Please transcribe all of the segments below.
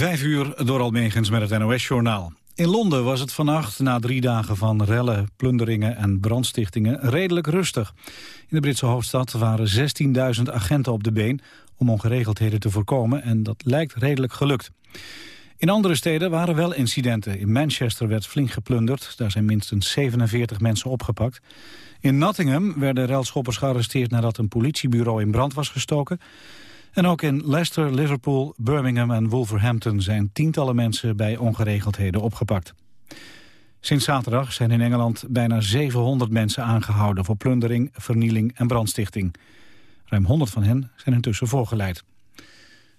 Vijf uur door Almegens met het NOS-journaal. In Londen was het vannacht, na drie dagen van rellen, plunderingen en brandstichtingen, redelijk rustig. In de Britse hoofdstad waren 16.000 agenten op de been om ongeregeldheden te voorkomen en dat lijkt redelijk gelukt. In andere steden waren wel incidenten. In Manchester werd flink geplunderd, daar zijn minstens 47 mensen opgepakt. In Nottingham werden relschoppers gearresteerd nadat een politiebureau in brand was gestoken. En ook in Leicester, Liverpool, Birmingham en Wolverhampton zijn tientallen mensen bij ongeregeldheden opgepakt. Sinds zaterdag zijn in Engeland bijna 700 mensen aangehouden voor plundering, vernieling en brandstichting. Ruim 100 van hen zijn intussen voorgeleid.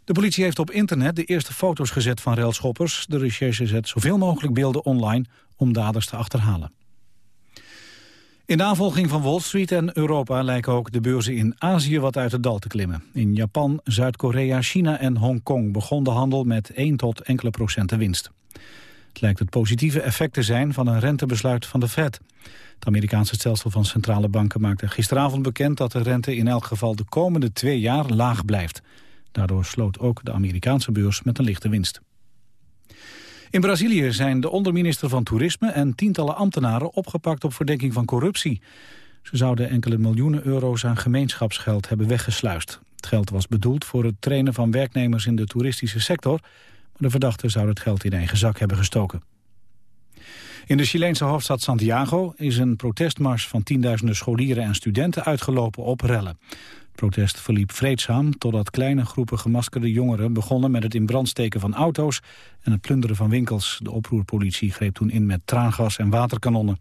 De politie heeft op internet de eerste foto's gezet van relschoppers. De recherche zet zoveel mogelijk beelden online om daders te achterhalen. In navolging van Wall Street en Europa lijken ook de beurzen in Azië wat uit het dal te klimmen. In Japan, Zuid-Korea, China en Hongkong begon de handel met 1 tot enkele procenten winst. Het lijkt het positieve effect te zijn van een rentebesluit van de Fed. Het Amerikaanse stelsel van centrale banken maakte gisteravond bekend dat de rente in elk geval de komende twee jaar laag blijft. Daardoor sloot ook de Amerikaanse beurs met een lichte winst. In Brazilië zijn de onderminister van Toerisme en tientallen ambtenaren opgepakt op verdenking van corruptie. Ze zouden enkele miljoenen euro's aan gemeenschapsgeld hebben weggesluist. Het geld was bedoeld voor het trainen van werknemers in de toeristische sector, maar de verdachten zouden het geld in eigen zak hebben gestoken. In de Chileense hoofdstad Santiago is een protestmars van tienduizenden scholieren en studenten uitgelopen op rellen protest verliep vreedzaam totdat kleine groepen gemaskerde jongeren begonnen met het in brand steken van auto's en het plunderen van winkels. De oproerpolitie greep toen in met traangas en waterkanonnen.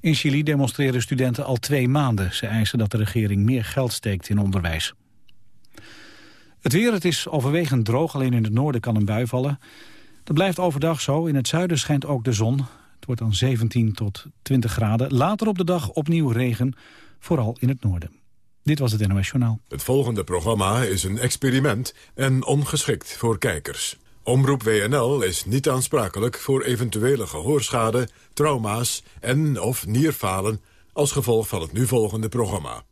In Chili demonstreren studenten al twee maanden. Ze eisen dat de regering meer geld steekt in onderwijs. Het weer, het is overwegend droog, alleen in het noorden kan een bui vallen. Dat blijft overdag zo, in het zuiden schijnt ook de zon. Het wordt dan 17 tot 20 graden. Later op de dag opnieuw regen, vooral in het noorden. Dit was het NOS. Het volgende programma is een experiment en ongeschikt voor kijkers. Omroep WNL is niet aansprakelijk voor eventuele gehoorschade, trauma's en of nierfalen als gevolg van het nu volgende programma.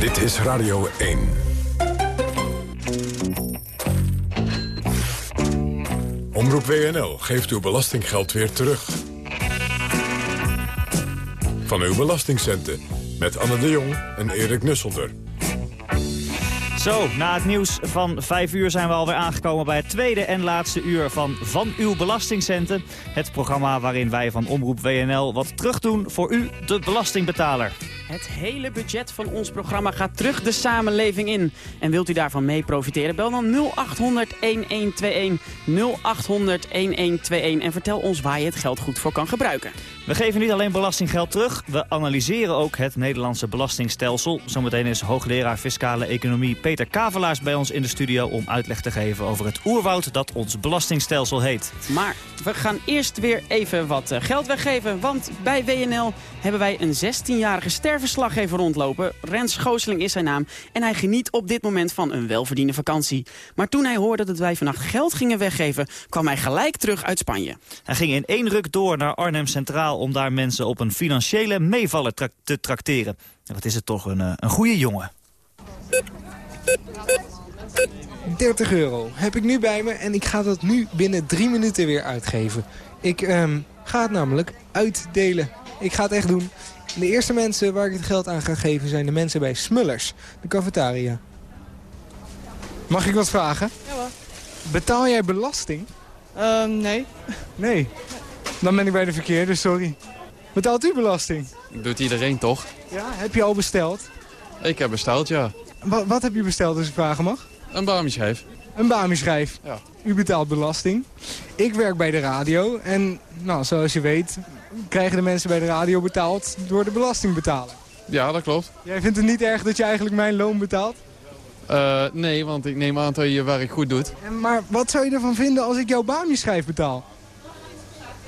Dit is Radio 1. Omroep WNL geeft uw belastinggeld weer terug van uw belastingcenten. Met Anne de Jong en Erik Nusselder. Zo, na het nieuws van 5 uur zijn we alweer aangekomen bij het tweede en laatste uur van Van Uw Belastingcenten. Het programma waarin wij van Omroep WNL wat terugdoen voor u, de belastingbetaler. Het hele budget van ons programma gaat terug de samenleving in. En wilt u daarvan mee profiteren? Bel dan 0800 1121 0800 1121 en vertel ons waar je het geld goed voor kan gebruiken. We geven niet alleen belastinggeld terug, we analyseren ook het Nederlandse belastingstelsel. Zometeen is hoogleraar Fiscale Economie Peter Kavelaars bij ons in de studio... om uitleg te geven over het oerwoud dat ons belastingstelsel heet. Maar we gaan eerst weer even wat eh, geld weggeven, want bij WNL hebben wij een 16-jarige sterverslaggever rondlopen. Rens Gooseling is zijn naam en hij geniet op dit moment van een welverdiende vakantie. Maar toen hij hoorde dat wij vannacht geld gingen weggeven, kwam hij gelijk terug uit Spanje. Hij ging in één ruk door naar Arnhem Centraal om daar mensen op een financiële meevaller te tracteren. wat is het toch een, eh, een goede jongen. 30 euro heb ik nu bij me en ik ga dat nu binnen drie minuten weer uitgeven. Ik um, ga het namelijk uitdelen. Ik ga het echt doen. De eerste mensen waar ik het geld aan ga geven zijn de mensen bij Smullers, de cafetaria. Mag ik wat vragen? Ja hoor. Betaal jij belasting? Uh, nee. Nee? Dan ben ik bij de verkeerde, sorry. Betaalt u belasting? Doet iedereen toch? Ja, heb je al besteld? Ik heb besteld, ja. Wat, wat heb je besteld als ik vragen mag? Een bami-schijf. Een bami-schijf? Ja. U betaalt belasting. Ik werk bij de radio en nou, zoals je weet krijgen de mensen bij de radio betaald door de belastingbetaler. Ja, dat klopt. Jij vindt het niet erg dat je eigenlijk mijn loon betaalt? Uh, nee, want ik neem aan dat je je werk goed doet. En, maar wat zou je ervan vinden als ik jouw bami-schijf betaal?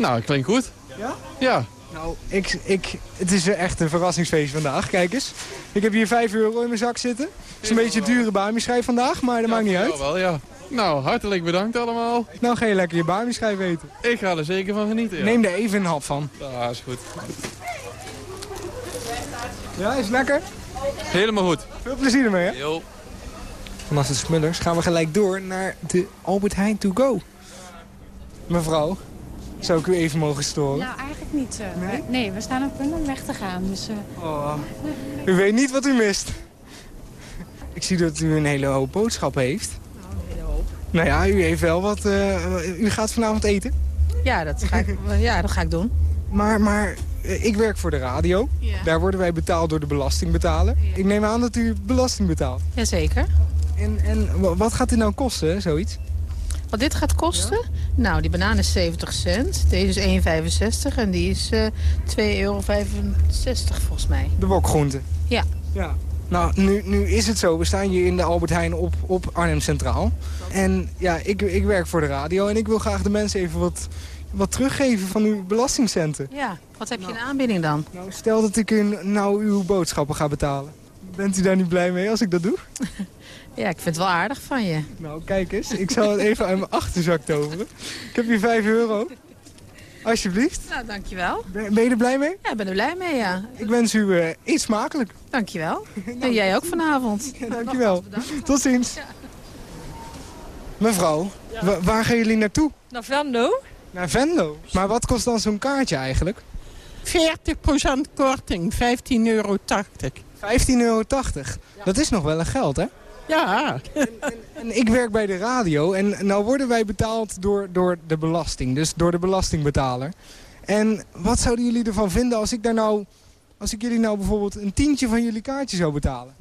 Nou, klinkt goed. Ja? Ja. Nou, ik, ik, het is echt een verrassingsfeest vandaag. Kijk eens. Ik heb hier 5 euro in mijn zak zitten. Het is een beetje dure bami-schijf vandaag, maar dat maakt niet uit. wel, ja. Nou, hartelijk bedankt allemaal. Nou, ga je lekker je bami-schijf eten. Ik ga er zeker van genieten, ja. Neem er even een hap van. Ja, is goed. Ja, is lekker? Helemaal goed. Veel plezier ermee, hè? Jo. Vanaf de Smullers gaan we gelijk door naar de Albert Heijn to go. Mevrouw, zou ik u even mogen storen? Nou, eigenlijk niet. eh. nee? nee, we staan op punt om weg te gaan. Dus, eh, Oh, u weet niet wat u mist. Ik zie dat u een hele hoop boodschappen heeft. Nou, een hele hoop. Nou ja, u heeft wel wat... eh, u gaat vanavond eten. Ja, dat ga ik, ja, dat ga ik doen. Maar, maar ik werk voor de radio. Ja. Daar worden wij betaald door de belastingbetaler. Ik neem aan dat u belasting betaalt. Jazeker. En, en wa- wat gaat dit nou kosten, zoiets? Wat dit gaat kosten? Nou, die banaan is 70 cent. Deze is 1,65 en die is eh 2,65 euro volgens mij. De wokgroente. Ja. Ja. Nou, nu, nu is het zo. We staan hier in de Albert Heijn op, op Arnhem Centraal. En ja, ik, ik werk voor de radio en ik wil graag de mensen even wat, wat teruggeven van uw belastingcenten. Ja, wat heb je in aanbieding dan? Nou, stel dat ik u nou uw boodschappen ga betalen. Bent u daar niet blij mee als ik dat doe? Ja, ik vind het wel aardig van je. Nou, kijk eens. Ik zal het even uit mijn achterzak toveren. Ik heb hier 5 euro. Alsjeblieft. Nou, dankjewel. Ben, ben je er blij mee? Ja, ik ben er blij mee, ja. Ik wens u eh, iets smakelijk. Dankjewel. En jij ook vanavond. Ja, dankjewel. Tot ziens. Mevrouw, wa- waar gaan jullie naartoe? Naar Venlo? Naar Venlo. Maar wat kost dan zo'n kaartje eigenlijk? 40% korting, 15,80 euro. 15,80 euro. Dat is nog wel een geld, hè? Ja, En ik werk bij de radio en nou worden wij betaald door, door de belasting. Dus door de belastingbetaler. En wat zouden jullie ervan vinden als ik daar nou... Als ik jullie nou bijvoorbeeld een tientje van jullie kaartje zou betalen?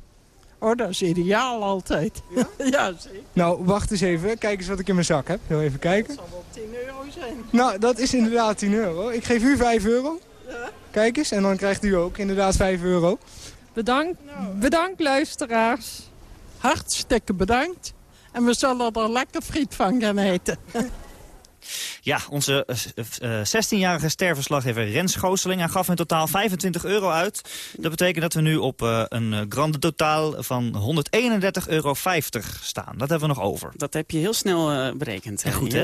oh, dat is ideaal altijd. Ja, zeker. Nou, wacht eens even. Kijk eens wat ik in mijn zak heb. Heel even kijken. Dat zal wel 10 euro zijn. Nou, dat is inderdaad 10 euro. Ik geef u 5 euro. Kijk eens, en dan krijgt u ook inderdaad 5 euro. Bedankt, bedankt luisteraars. Hartstikke bedankt. En we zullen er lekker friet van gaan eten. Ja, onze eh, eh, 16-jarige sterverslaggever Rens Gooseling hij gaf in totaal 25 euro uit. Dat betekent dat we nu op eh, een eh, grande totaal van 131,50 euro staan. Dat hebben we nog over. Dat heb je heel snel eh, berekend. En eh, goed, hè?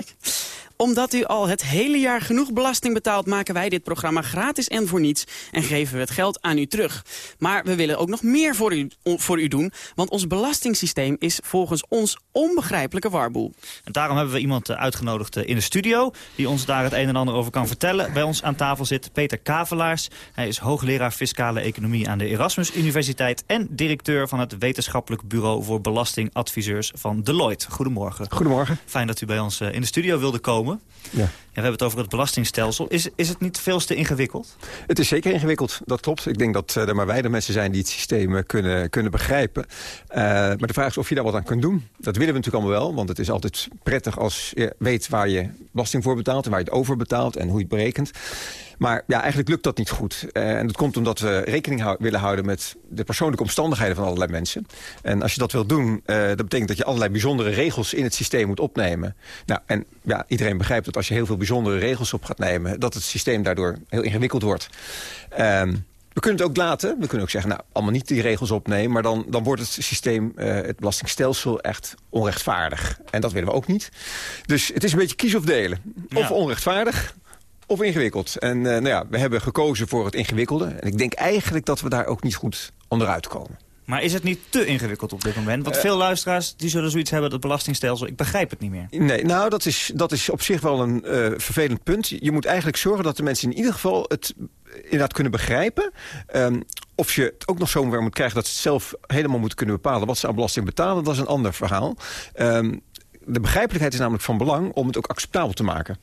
Omdat u al het hele jaar genoeg belasting betaalt... maken wij dit programma gratis en voor niets... en geven we het geld aan u terug. Maar we willen ook nog meer voor u, voor u doen... want ons belastingssysteem is volgens ons onbegrijpelijke warboel. En daarom hebben we iemand eh, uitgenodigd eh, in de studio... die ons daar het een en ander over kan vertellen. Bij ons aan tafel zit Peter Kavelaars. Hij is hoogleraar fiscale economie aan de Erasmus Universiteit... en directeur van het wetenschappelijk bureau voor belastingadviseurs van Deloitte. Goedemorgen. Goedemorgen. Fijn dat u bij ons eh, in de studio wilde komen. Ja. Ja, we hebben het over het belastingstelsel. Is, is het niet veel te ingewikkeld? Het is zeker ingewikkeld, dat klopt. Ik denk dat eh, er maar weinig mensen zijn die het systeem eh, kunnen, kunnen begrijpen. Eh, maar de vraag is of je daar wat aan kunt doen. Dat willen we natuurlijk allemaal wel, want het is altijd prettig als je weet waar je belasting voor betaalt... en waar je het over betaalt en hoe je het berekent. Maar ja, eigenlijk lukt dat niet goed. Eh, en dat komt omdat we rekening hou- willen houden met de persoonlijke omstandigheden van allerlei mensen. En als je dat wilt doen, eh, dat betekent dat je allerlei bijzondere regels in het systeem moet opnemen. Nou, en ja, iedereen begrijpt dat als je heel veel bijzondere regels op gaat nemen, dat het systeem daardoor heel ingewikkeld wordt. Ehm, we kunnen het ook laten. We kunnen ook zeggen, nou, allemaal niet die regels opnemen. Maar dan, dan wordt het systeem, eh, het belastingstelsel, echt onrechtvaardig. En dat willen we ook niet. Dus het is een beetje kies of delen. Of Ja. onrechtvaardig, of ingewikkeld. En eh, nou ja, we hebben gekozen voor het ingewikkelde. En ik denk eigenlijk dat we daar ook niet goed onderuit komen. Maar is het niet te ingewikkeld op dit moment? Want veel luisteraars die zullen zoiets hebben, dat belastingstelsel, ik begrijp het niet meer. Nee, nou, dat is, dat is op zich wel een eh, vervelend punt. Je moet eigenlijk zorgen dat de mensen in ieder geval het inderdaad kunnen begrijpen. Ehm, of je het ook nog zover moet krijgen dat ze het zelf helemaal moeten kunnen bepalen... wat ze aan belasting betalen, dat is een ander verhaal. Ehm, de begrijpelijkheid is namelijk van belang om het ook acceptabel te maken.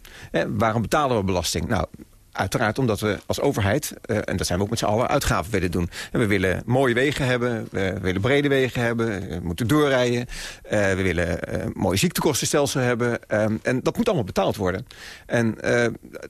Waarom betalen we belasting? Nou, Uiteraard omdat we als overheid, eh, en dat zijn we ook met z'n allen, uitgaven willen doen. En we willen mooie wegen hebben, we willen brede wegen hebben, we moeten doorrijden. eh, we willen eh mooi ziektekostenstelsel hebben. ehm, en dat moet allemaal betaald worden. En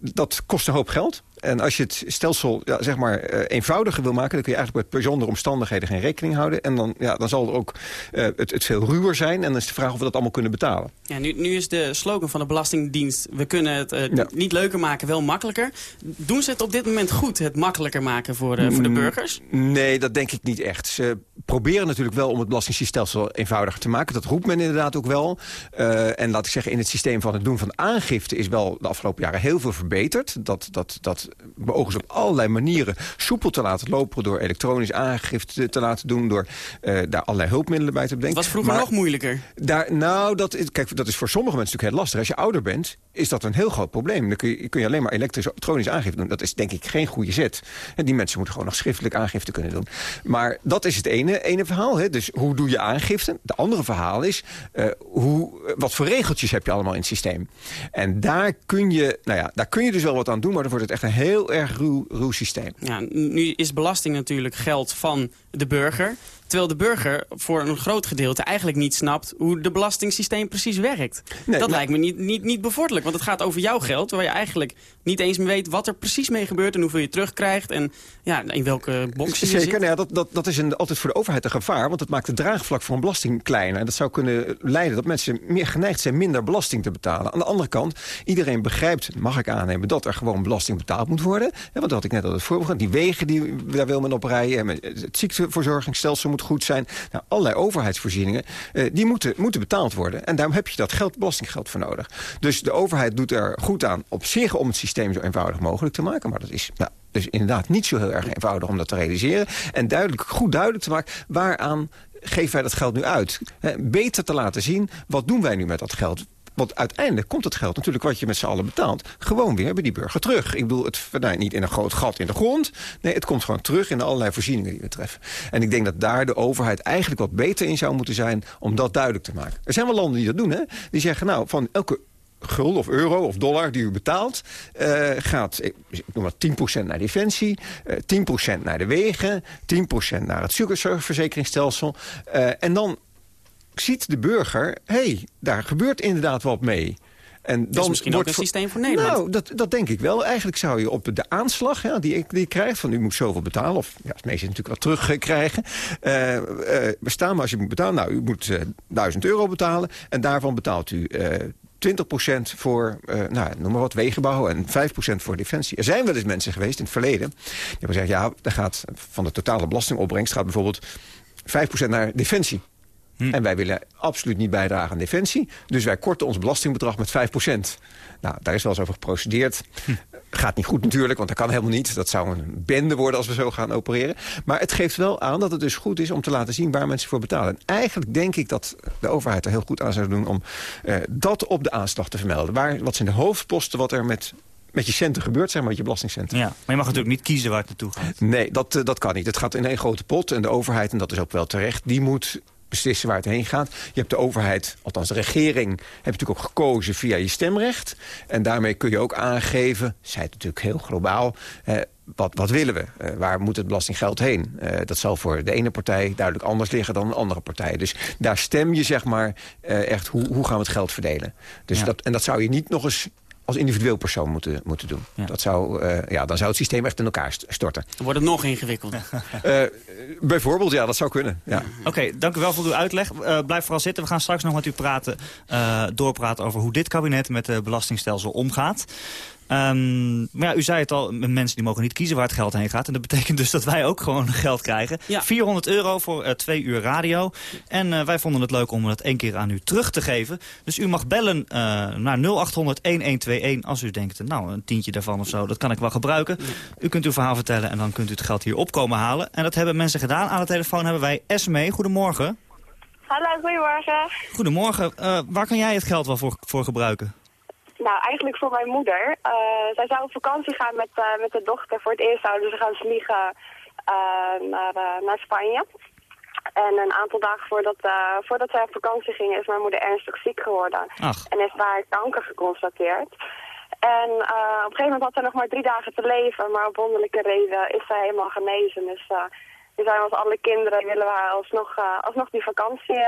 dat kost een hoop geld. En als je het stelsel ja, zeg maar, eenvoudiger wil maken... dan kun je eigenlijk met bijzondere omstandigheden geen rekening houden. En dan, ja, dan zal er ook het, het veel ruwer zijn. En dan is de vraag of we dat allemaal kunnen betalen. Ja, nu, nu is de slogan van de Belastingdienst... we kunnen het Ja. niet leuker maken, wel makkelijker. Doen ze het op dit moment goed, het makkelijker maken voor, eh, voor de Mm, burgers? Nee, dat denk ik niet echt. Ze proberen natuurlijk wel om het belastingstelsel eenvoudiger te maken. Dat roept men inderdaad ook wel. Eh, en laat ik zeggen, in het systeem van het doen van aangifte... is wel de afgelopen jaren heel veel verbeterd. Dat, dat, dat beogen ze op allerlei manieren soepel te laten lopen... door elektronisch aangifte te laten doen... door uh, daar allerlei hulpmiddelen bij te bedenken. was vroeger nog moeilijker. Daar, nou, dat, kijk, dat is voor sommige mensen natuurlijk heel lastig. Als je ouder bent, is dat een heel groot probleem. Dan kun je, kun je alleen maar elektronisch aangifte doen. Dat is denk ik geen goede zet. En die mensen moeten gewoon nog schriftelijk aangifte kunnen doen. Maar dat is het ene, ene verhaal. Hè? Dus hoe doe je aangifte? De andere verhaal is, uh, hoe, wat voor regeltjes heb je allemaal in het systeem? En daar kun je, nou ja, daar kun je dus wel wat aan doen... maar dan wordt het echt een heel erg ruw, ruw systeem. Ja, nu is belasting natuurlijk geld van de burger. Terwijl de burger voor een groot gedeelte eigenlijk niet snapt hoe de belastingssysteem precies werkt. dat lijkt me niet, niet, niet bevorderlijk, want het gaat over jouw geld... waar je eigenlijk niet eens meer weet wat er precies mee gebeurt... en hoeveel je terugkrijgt en ja, in welke box je Zeker, zit. Nou ja, dat, dat, dat is een, altijd voor de overheid een gevaar... want het maakt het draagvlak voor een belasting kleiner. En dat zou kunnen leiden dat mensen meer geneigd zijn minder belasting te betalen. Aan de andere kant, iedereen begrijpt, mag ik aannemen... dat er gewoon belasting betaald moet worden. Ja, want dat had ik net al het voorbeeld. Die wegen, die, daar wil men op rijden. Het ziekteverzorgingsstelsel moet goed zijn. Nou, allerlei overheidsvoorzieningen, uh, die moeten, moeten betaald worden. En daarom heb je dat geld, belastinggeld voor nodig. Dus de overheid doet er goed aan op zich om het systeem zo eenvoudig mogelijk te maken. Maar dat is nou, dus inderdaad niet zo heel erg eenvoudig om dat te realiseren. En duidelijk, goed duidelijk te maken waaraan geven wij dat geld nu uit. beter te laten zien, wat doen wij nu met dat geld? Want uiteindelijk komt het geld natuurlijk wat je met z'n allen betaalt... gewoon weer bij die burger terug. Ik bedoel, het verdwijnt niet in een groot gat in de grond. Nee, het komt gewoon terug in allerlei voorzieningen die we treffen. En ik denk dat daar de overheid eigenlijk wat beter in zou moeten zijn... om dat duidelijk te maken. Er zijn wel landen die dat doen, hè? Die zeggen, nou, van elke gulden of euro of dollar die u betaalt... Uh, gaat, ik noem maar 10% naar defensie, uh, 10% naar de wegen... 10% naar het zorgverzekeringsstelsel. Uh, en dan ziet de burger, hé, hey, daar gebeurt inderdaad wat mee. En dan misschien wordt ook een systeem voor Nederland. Nou, dat, dat denk ik wel. Eigenlijk zou je op de aanslag ja, die, ik, die krijgt... van u moet zoveel betalen, of ja, het meeste natuurlijk wat terugkrijgen... Uh, uh, bestaan, maar als je moet betalen... nou, u moet uh, 1000 euro betalen... en daarvan betaalt u 20% voor, nou, noem maar wat, wegenbouw... en 5% voor defensie. Er zijn wel eens mensen geweest in het verleden... die hebben gezegd, ja, daar gaat van de totale belastingopbrengst... gaat bijvoorbeeld 5% naar defensie. Hm. En wij willen absoluut niet bijdragen aan defensie. Dus wij korten ons belastingbedrag met 5% Nou, daar is wel eens over geprocedeerd. Hm. Gaat niet goed natuurlijk, want dat kan helemaal niet. Dat zou een bende worden als we zo gaan opereren. Maar het geeft wel aan dat het dus goed is om te laten zien waar mensen voor betalen. En eigenlijk denk ik dat de overheid er heel goed aan zou doen... om uh, dat op de aanslag te vermelden. Waar, wat zijn de hoofdposten wat er met met je centen gebeurt, zeg maar, met je belastingcenten. Ja, maar je mag natuurlijk niet kiezen waar het naartoe gaat. Nee, dat, uh, dat kan niet. Het gaat in één grote pot. En de overheid, en dat is ook wel terecht, die moet beslissen waar het heen gaat. Je hebt de overheid, althans de regering, heb je natuurlijk ook gekozen via je stemrecht. En daarmee kun je ook aangeven, zij het natuurlijk heel globaal... Eh, wat, wat willen we? Uh, waar moet het belastinggeld heen? Uh, dat zal voor de ene partij duidelijk anders liggen dan de andere partij. Dus daar stem je zeg maar uh, echt hoe, hoe gaan we het geld verdelen. Dus ja. dat, en dat zou je niet nog eens als individueel persoon moeten, moeten doen. Ja. Dat zou, uh, ja, dan zou het systeem echt in elkaar storten. Dan wordt het nog ingewikkelder. uh, bijvoorbeeld, ja, dat zou kunnen. Ja. Oké, okay, dank u wel voor uw uitleg. Uh, blijf vooral zitten. We gaan straks nog met u praten, doorpraten over hoe dit kabinet met het belastingstelsel omgaat. Um, maar ja, u zei het al, mensen die mogen niet kiezen waar het geld heen gaat. En dat betekent dus dat wij ook gewoon geld krijgen. Ja. 400 euro voor uh, twee uur radio. En uh, wij vonden het leuk om het één keer aan u terug te geven. Dus u mag bellen uh, naar 0800-1121 als u denkt, nou een tientje daarvan of zo, dat kan ik wel gebruiken. U kunt uw verhaal vertellen en dan kunt u het geld hier opkomen halen. En dat hebben mensen gedaan. Aan de telefoon hebben wij Esme. Goedemorgen. Hallo, goedemorgen. Goedemorgen. waar kan jij het geld wel voor, voor gebruiken? Nou, eigenlijk voor mijn moeder. Uh, zij zou op vakantie gaan met, uh, met de dochter. Voor het eerst zouden ze gaan vliegen uh, naar, naar Spanje. En een aantal dagen voordat, voordat zij op vakantie ging is mijn moeder ernstig ziek geworden. Ach. En is daar kanker geconstateerd. En op een gegeven moment had zij nog maar drie dagen te leven. Maar op wonderlijke reden is zij helemaal genezen. Dus we zijn als alle kinderen willen we alsnog, alsnog die vakantie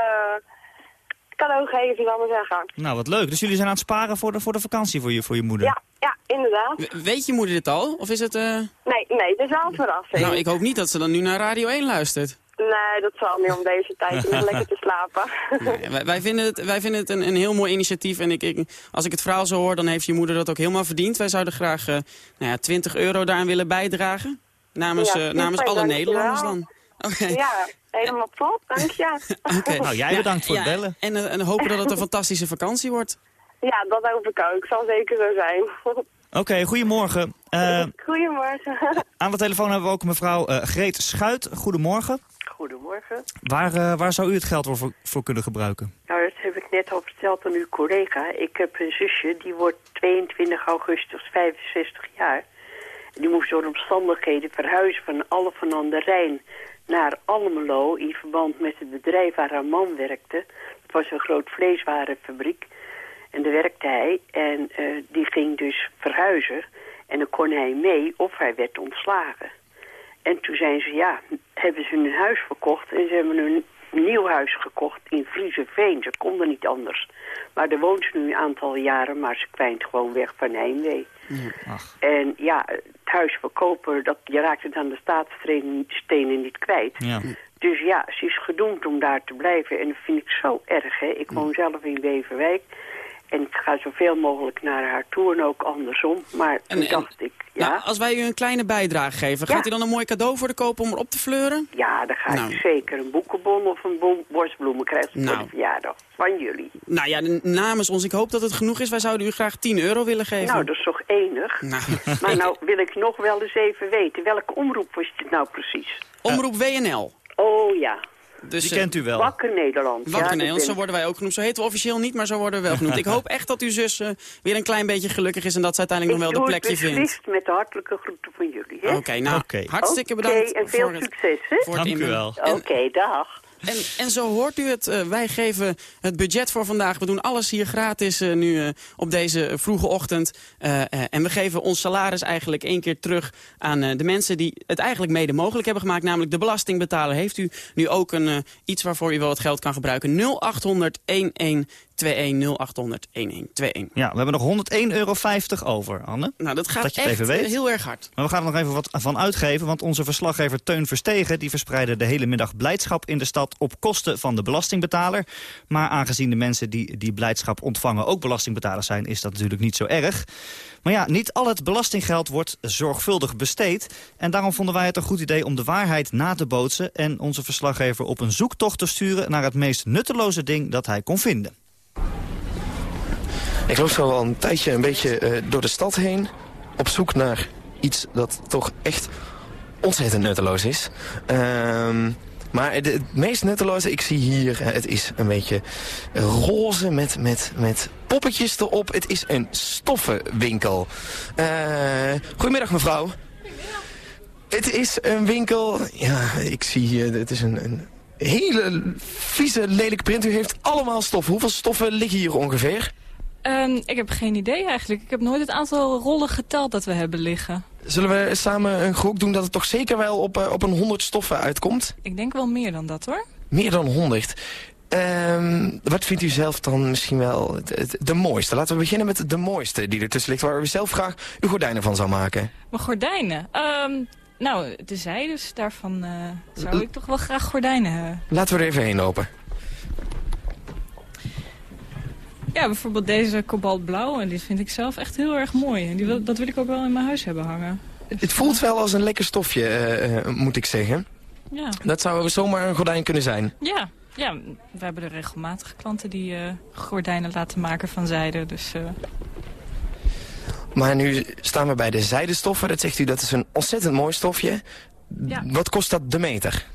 cadeau geven, zal maar zeggen. Nou, wat leuk. Dus jullie zijn aan het sparen voor de, voor de vakantie voor je, voor je moeder? Ja, ja, inderdaad. We, weet je moeder dit al? Of is het... Uh... Nee, nee, het is wel een verrassing. Nou, ik hoop niet dat ze dan nu naar Radio 1 luistert. Nee, dat zal niet om deze tijd om lekker te slapen. Nee, wij, wij, vinden het, wij vinden het een, een heel mooi initiatief. En ik, ik, als ik het verhaal zo hoor, dan heeft je moeder dat ook helemaal verdiend. Wij zouden graag uh, nou ja, 20 euro daaraan willen bijdragen. Namens, ja, uh, namens alle Nederlanders dan. Okay. Ja, helemaal top, dank je. okay. Nou, jij bedankt voor het bellen. En, en hopen dat het een fantastische vakantie wordt. Ja, dat hoop ik ook. Zal zeker zo zijn. Oké, goedemorgen. Uh, Goedemorgen. aan de telefoon hebben we ook mevrouw uh, Greet Schuit. Goedemorgen. Goedemorgen. Waar, uh, waar zou u het geld voor, voor kunnen gebruiken? Nou, dat heb ik net al verteld aan uw collega. Ik heb een zusje, die wordt 22 augustus 65 jaar. Die moest door omstandigheden verhuizen van Alphen aan de Rijn naar Almelo... in verband met het bedrijf waar haar man werkte. Het was een groot vleeswarenfabriek. En daar werkte hij. En uh, die ging dus verhuizen. En dan kon hij mee of hij werd ontslagen. En toen zijn ze, ja, hebben ze hun huis verkocht... en ze hebben een nieuw huis gekocht in Frieseveen. Ze konden niet anders. Maar daar woont ze nu een aantal jaren, maar ze kwijnt gewoon weg van heimwee. En ja, het huis verkopen, dat, je raakt het aan de staatsstenen niet kwijt. Ja. Dus ja, ze is gedoemd om daar te blijven. En dat vind ik zo erg, hè. Ik woon zelf in Beverwijk. En ik ga zoveel mogelijk naar haar toe en ook andersom. Maar toen En- en- dacht ik, ja... Nou, als wij u een kleine bijdrage geven, Ja. gaat u dan een mooi cadeau voor de kopen om erop te fleuren? Ja, dan ga Nou. ik zeker een boekenbon of een borstbloemen krijgen voor Nou. de verjaardag van jullie. Nou ja, namens ons, ik hoop dat het genoeg is. Wij zouden u graag 10 euro willen geven. Nou, dat is toch enig? Nou. Maar nou wil ik nog wel eens even weten, welke omroep was dit nou precies? Omroep WNL. Oh ja, Dus, Die kent u wel. Wakker Nederland. Wakker ja, Nederland, zo worden wij ook genoemd. Zo heten we officieel niet, maar zo worden we wel genoemd. Ik hoop echt dat uw zus eh, weer een klein beetje gelukkig is... en dat ze uiteindelijk nog Ik wel de doe plekje vindt. beslist met de hartelijke groeten van jullie. hè? Oké, nou, hartstikke Oké, bedankt en veel voor het, succes, het Dank u wel. Oké, dag. En, en zo hoort u het. eh, wij geven het budget voor vandaag. We doen alles hier gratis eh, nu eh, op deze vroege ochtend. En we geven ons salaris eigenlijk één keer terug aan de mensen die het eigenlijk mede mogelijk hebben gemaakt. Namelijk de belastingbetaler. Heeft u nu ook een, iets waarvoor u wel wat geld kan gebruiken? 0800 1121 0800 1121. Ja, we hebben nog 101,50 euro over, Anne. Nou, dat gaat Dat je echt even weet. heel erg hard. Maar we gaan er nog even wat van uitgeven, want onze verslaggever Teun Verstegen... die verspreidde de hele middag blijdschap in de stad op kosten van de belastingbetaler. Maar aangezien de mensen die die blijdschap ontvangen ook belastingbetalers zijn... is dat natuurlijk niet zo erg. Maar ja, niet al het belastinggeld wordt zorgvuldig besteed. En daarom vonden wij het een goed idee om de waarheid na te bootsen... en onze verslaggever op een zoektocht te sturen... naar het meest nutteloze ding dat hij kon vinden. Ik loop zo al een tijdje een beetje eh, door de stad heen. Op zoek naar iets dat toch echt ontzettend nutteloos is. Ehm, maar het, het meest nutteloze, ik zie hier, eh, het is een beetje roze met, met, met poppetjes erop. Het is een stoffenwinkel. Eh, goedemiddag mevrouw. Het is een winkel, ja, ik zie hier, het is een, een hele vieze, lelijke print. U heeft allemaal stoffen. Hoeveel stoffen liggen hier ongeveer? Ehm, ik heb geen idee eigenlijk. Ik heb nooit het aantal rollen geteld dat we hebben liggen. Zullen we samen een gok doen dat het toch zeker wel op, eh, op een 100 stoffen uitkomt? Ik denk wel meer dan dat hoor. Meer dan 100. Ehm, wat vindt u zelf dan misschien wel het, het- de mooiste? Laten we beginnen met de mooiste die ertussen ligt... waar u zelf graag uw gordijnen van zou maken. Maar gordijnen. Ehm, nou, de zijdes daarvan eh, zou ik toch wel graag gordijnen hebben. Laten we er even heen lopen. Ja, bijvoorbeeld deze kobaltblauw. En die vind ik zelf echt heel erg mooi. En die wil, dat wil ik ook wel in mijn huis hebben hangen. Het voelt wel als een lekker stofje, eh, eh, moet ik zeggen. Ja, Dat zou zomaar een gordijn kunnen zijn. ja. ja we hebben er regelmatig klanten die eh, gordijnen laten maken van zijde. Dus Maar nu staan we bij de zijdestoffen. Dat zegt u, dat is een ontzettend mooi stofje. Ja. Wat kost dat de meter?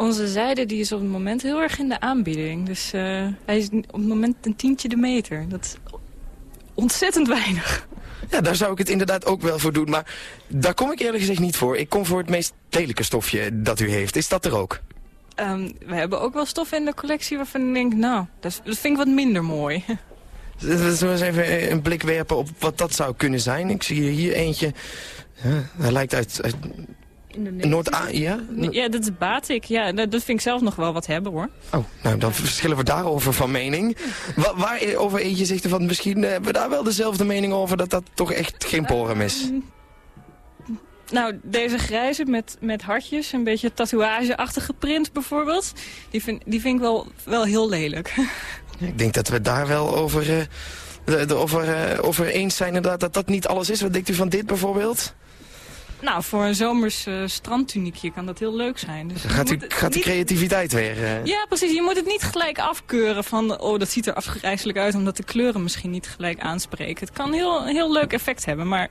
Onze zijde die is op het moment heel erg in de aanbieding. Dus eh, hij is op het moment een tientje de meter. Dat is ontzettend weinig. Ja, daar zou ik het inderdaad ook wel voor doen. Maar daar kom ik eerlijk gezegd niet voor. Ik kom voor het meest lelijke stofje dat u heeft. Is dat er ook? Ehm, we hebben ook wel stoffen in de collectie waarvan ik denk, nou, dat, dat vind ik wat minder mooi. Zullen we eens even een blik werpen op wat dat zou kunnen zijn? Ik zie hier eentje. Ja, hij lijkt uit, uit Noord-Azië. Ja? Ja, dat is batik. Ja, dat, vind ik zelf nog wel wat hebben, hoor. Oh, nou dan verschillen we daarover van mening. Wa waar over eentje zegt van misschien eh, hebben we daar wel dezelfde mening over dat dat toch echt geen porum is. Ehm, nou, deze grijze met, met hartjes, een beetje tatoeageachtige print bijvoorbeeld. Die vind, die vind ik wel, wel heel lelijk. Ik denk dat we daar wel over, eh, de- de- over, eh, over eens zijn inderdaad dat dat niet alles is. Wat denkt u van dit bijvoorbeeld? Nou, voor een zomers uh, strandtuniekje kan dat heel leuk zijn. Dus gaat u, gaat de creativiteit weer... Uh... Ja, precies. Je moet het niet gelijk afkeuren van... oh, dat ziet er afgrijzelijk uit omdat de kleuren misschien niet gelijk aanspreken. Het kan heel, heel leuk effect hebben, maar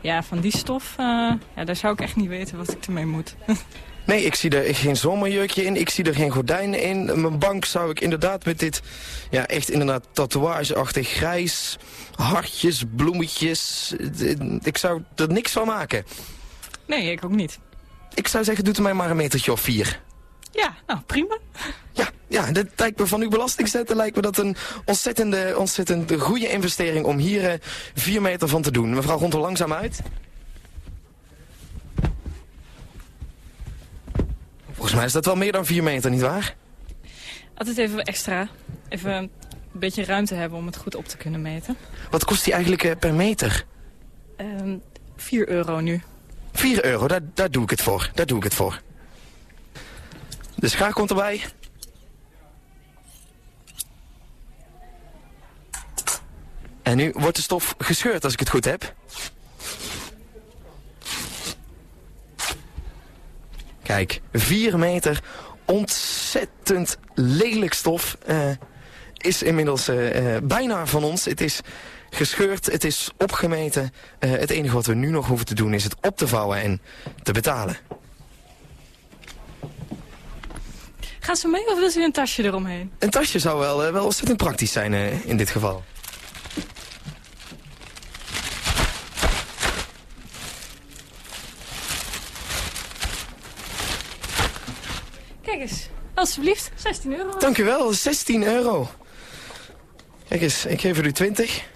ja, van die stof... Uh, ja, daar zou ik echt niet weten wat ik ermee moet. Nee, ik zie er geen zomerjurkje in. Ik zie er geen gordijnen in. Mijn bank zou ik inderdaad met dit, ja, echt inderdaad tatoeageachtig grijs, hartjes, bloemetjes. Ik zou er niks van maken. Nee, ik ook niet. Ik zou zeggen, doe er mij maar een metertje of vier. Ja, nou, prima. Ja, ja dat lijkt me van uw belastingzetten lijkt me dat een ontzettende, ontzettend goede investering om hier uh, vier meter van te doen. Mevrouw, rond er langzaam uit. Volgens mij is dat wel meer dan 4 meter, nietwaar? Altijd even extra. Even een beetje ruimte hebben om het goed op te kunnen meten. Wat kost die eigenlijk uh, per meter? Um, ehm, 4 euro nu. 4 euro, daar, daar doe ik het voor. Daar doe ik het voor. De schaar komt erbij. En nu wordt de stof gescheurd als ik het goed heb. Kijk, 4 meter ontzettend lelijk stof uh, is inmiddels uh, uh, bijna van ons. Het is gescheurd, het is opgemeten. het enige wat we nu nog hoeven te doen is het op te vouwen en te betalen. Gaan ze mee of wil ze een tasje eromheen? Een tasje zou wel, wel ontzettend praktisch zijn in dit geval. Kijk eens, alsjeblieft, 16 euro. Dank u wel, 16 euro. Kijk eens, ik geef er u 20.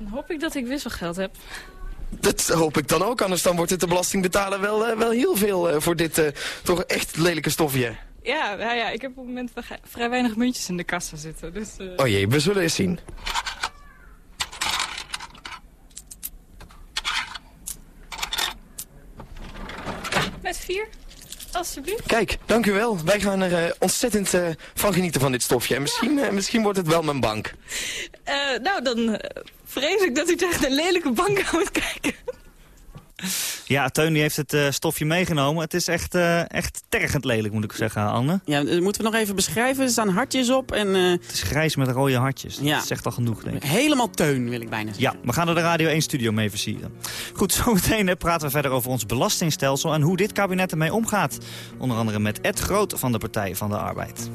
Dan hoop ik dat ik wisselgeld heb. Dat hoop ik dan ook, anders dan wordt het de belastingbetaler wel, uh, wel heel veel uh, voor dit uh, toch echt lelijke stofje. Ja, nou ja, ik heb op het moment vrij weinig muntjes in de kassa zitten. Dus, Oh jee, we zullen eens zien. Met vier. Alsjeblieft. Kijk, dank u wel. Wij gaan er uh, ontzettend uh, van genieten van dit stofje. En misschien, misschien wordt het wel mijn bank. nou, dan vrees ik dat u tegen een lelijke bank aan moet kijken. Ja, Teun die heeft het uh, stofje meegenomen. Het is echt, uh, echt tergend lelijk, moet ik zeggen, Anne. Ja, dat moeten we nog even beschrijven. Er staan hartjes op. En, uh... Het is grijs met rode hartjes. Ja. Dat zegt al genoeg, denk ik. Helemaal Teun, wil ik bijna zeggen. Ja, we gaan er de Radio 1 studio mee versieren. Goed, zometeen praten we verder over ons belastingstelsel... en hoe dit kabinet ermee omgaat. Onder andere met Ed Groot van de Partij van de Arbeid.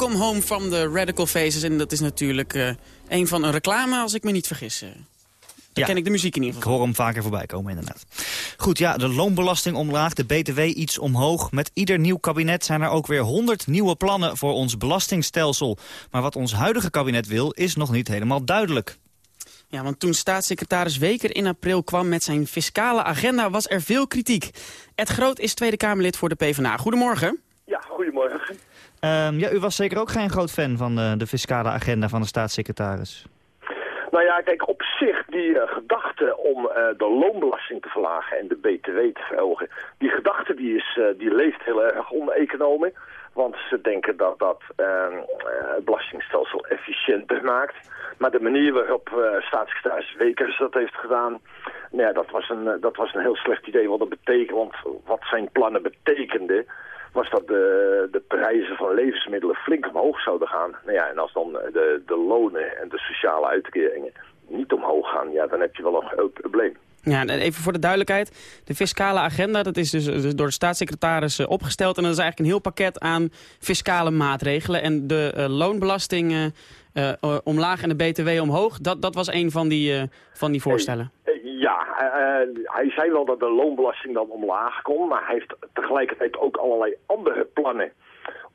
Welcome Home from the Radical Faces. En dat is natuurlijk uh, een van een reclame, als ik me niet vergis. Dan ja. ken ik de muziek in ieder geval. Ik hoor hem vaker voorbij komen, inderdaad. Goed, ja, de loonbelasting omlaag, de BTW iets omhoog. Met ieder nieuw kabinet zijn er ook weer 100 nieuwe plannen voor ons belastingstelsel. Maar wat ons huidige kabinet wil, is nog niet helemaal duidelijk. Ja, want toen staatssecretaris Weker in april kwam met zijn fiscale agenda... was er veel kritiek. Ed Groot is Tweede Kamerlid voor de PvdA. Goedemorgen. Ja, goedemorgen. Um, ja, u was zeker ook geen groot fan van de, de fiscale agenda van de staatssecretaris. Nou ja, kijk, op zich die uh, gedachte om uh, de loonbelasting te verlagen en de BTW te verhogen, die gedachte die, is, uh, die leeft heel erg onder economen. Want ze denken dat dat ehm, het belastingstelsel efficiënter maakt. Maar de manier waarop staatssecretaris Wekers dat heeft gedaan, nou ja, dat, was een, dat was een heel slecht idee. Wat dat betekent, want wat zijn plannen betekenden, was dat de, de prijzen van levensmiddelen flink omhoog zouden gaan. Nou ja, en als dan de, de lonen en de sociale uitkeringen niet omhoog gaan, ja, dan heb je wel een groot probleem. Ja, even voor de duidelijkheid. De fiscale agenda, dat is dus, dus door de staatssecretaris eh, opgesteld. En dat is eigenlijk een heel pakket aan fiscale maatregelen. En de uh, loonbelasting uh, omlaag en de btw omhoog, dat, dat was een van die, van die voorstellen. Ja, hij zei wel dat de loonbelasting dan omlaag kon, maar hij heeft tegelijkertijd ook allerlei andere plannen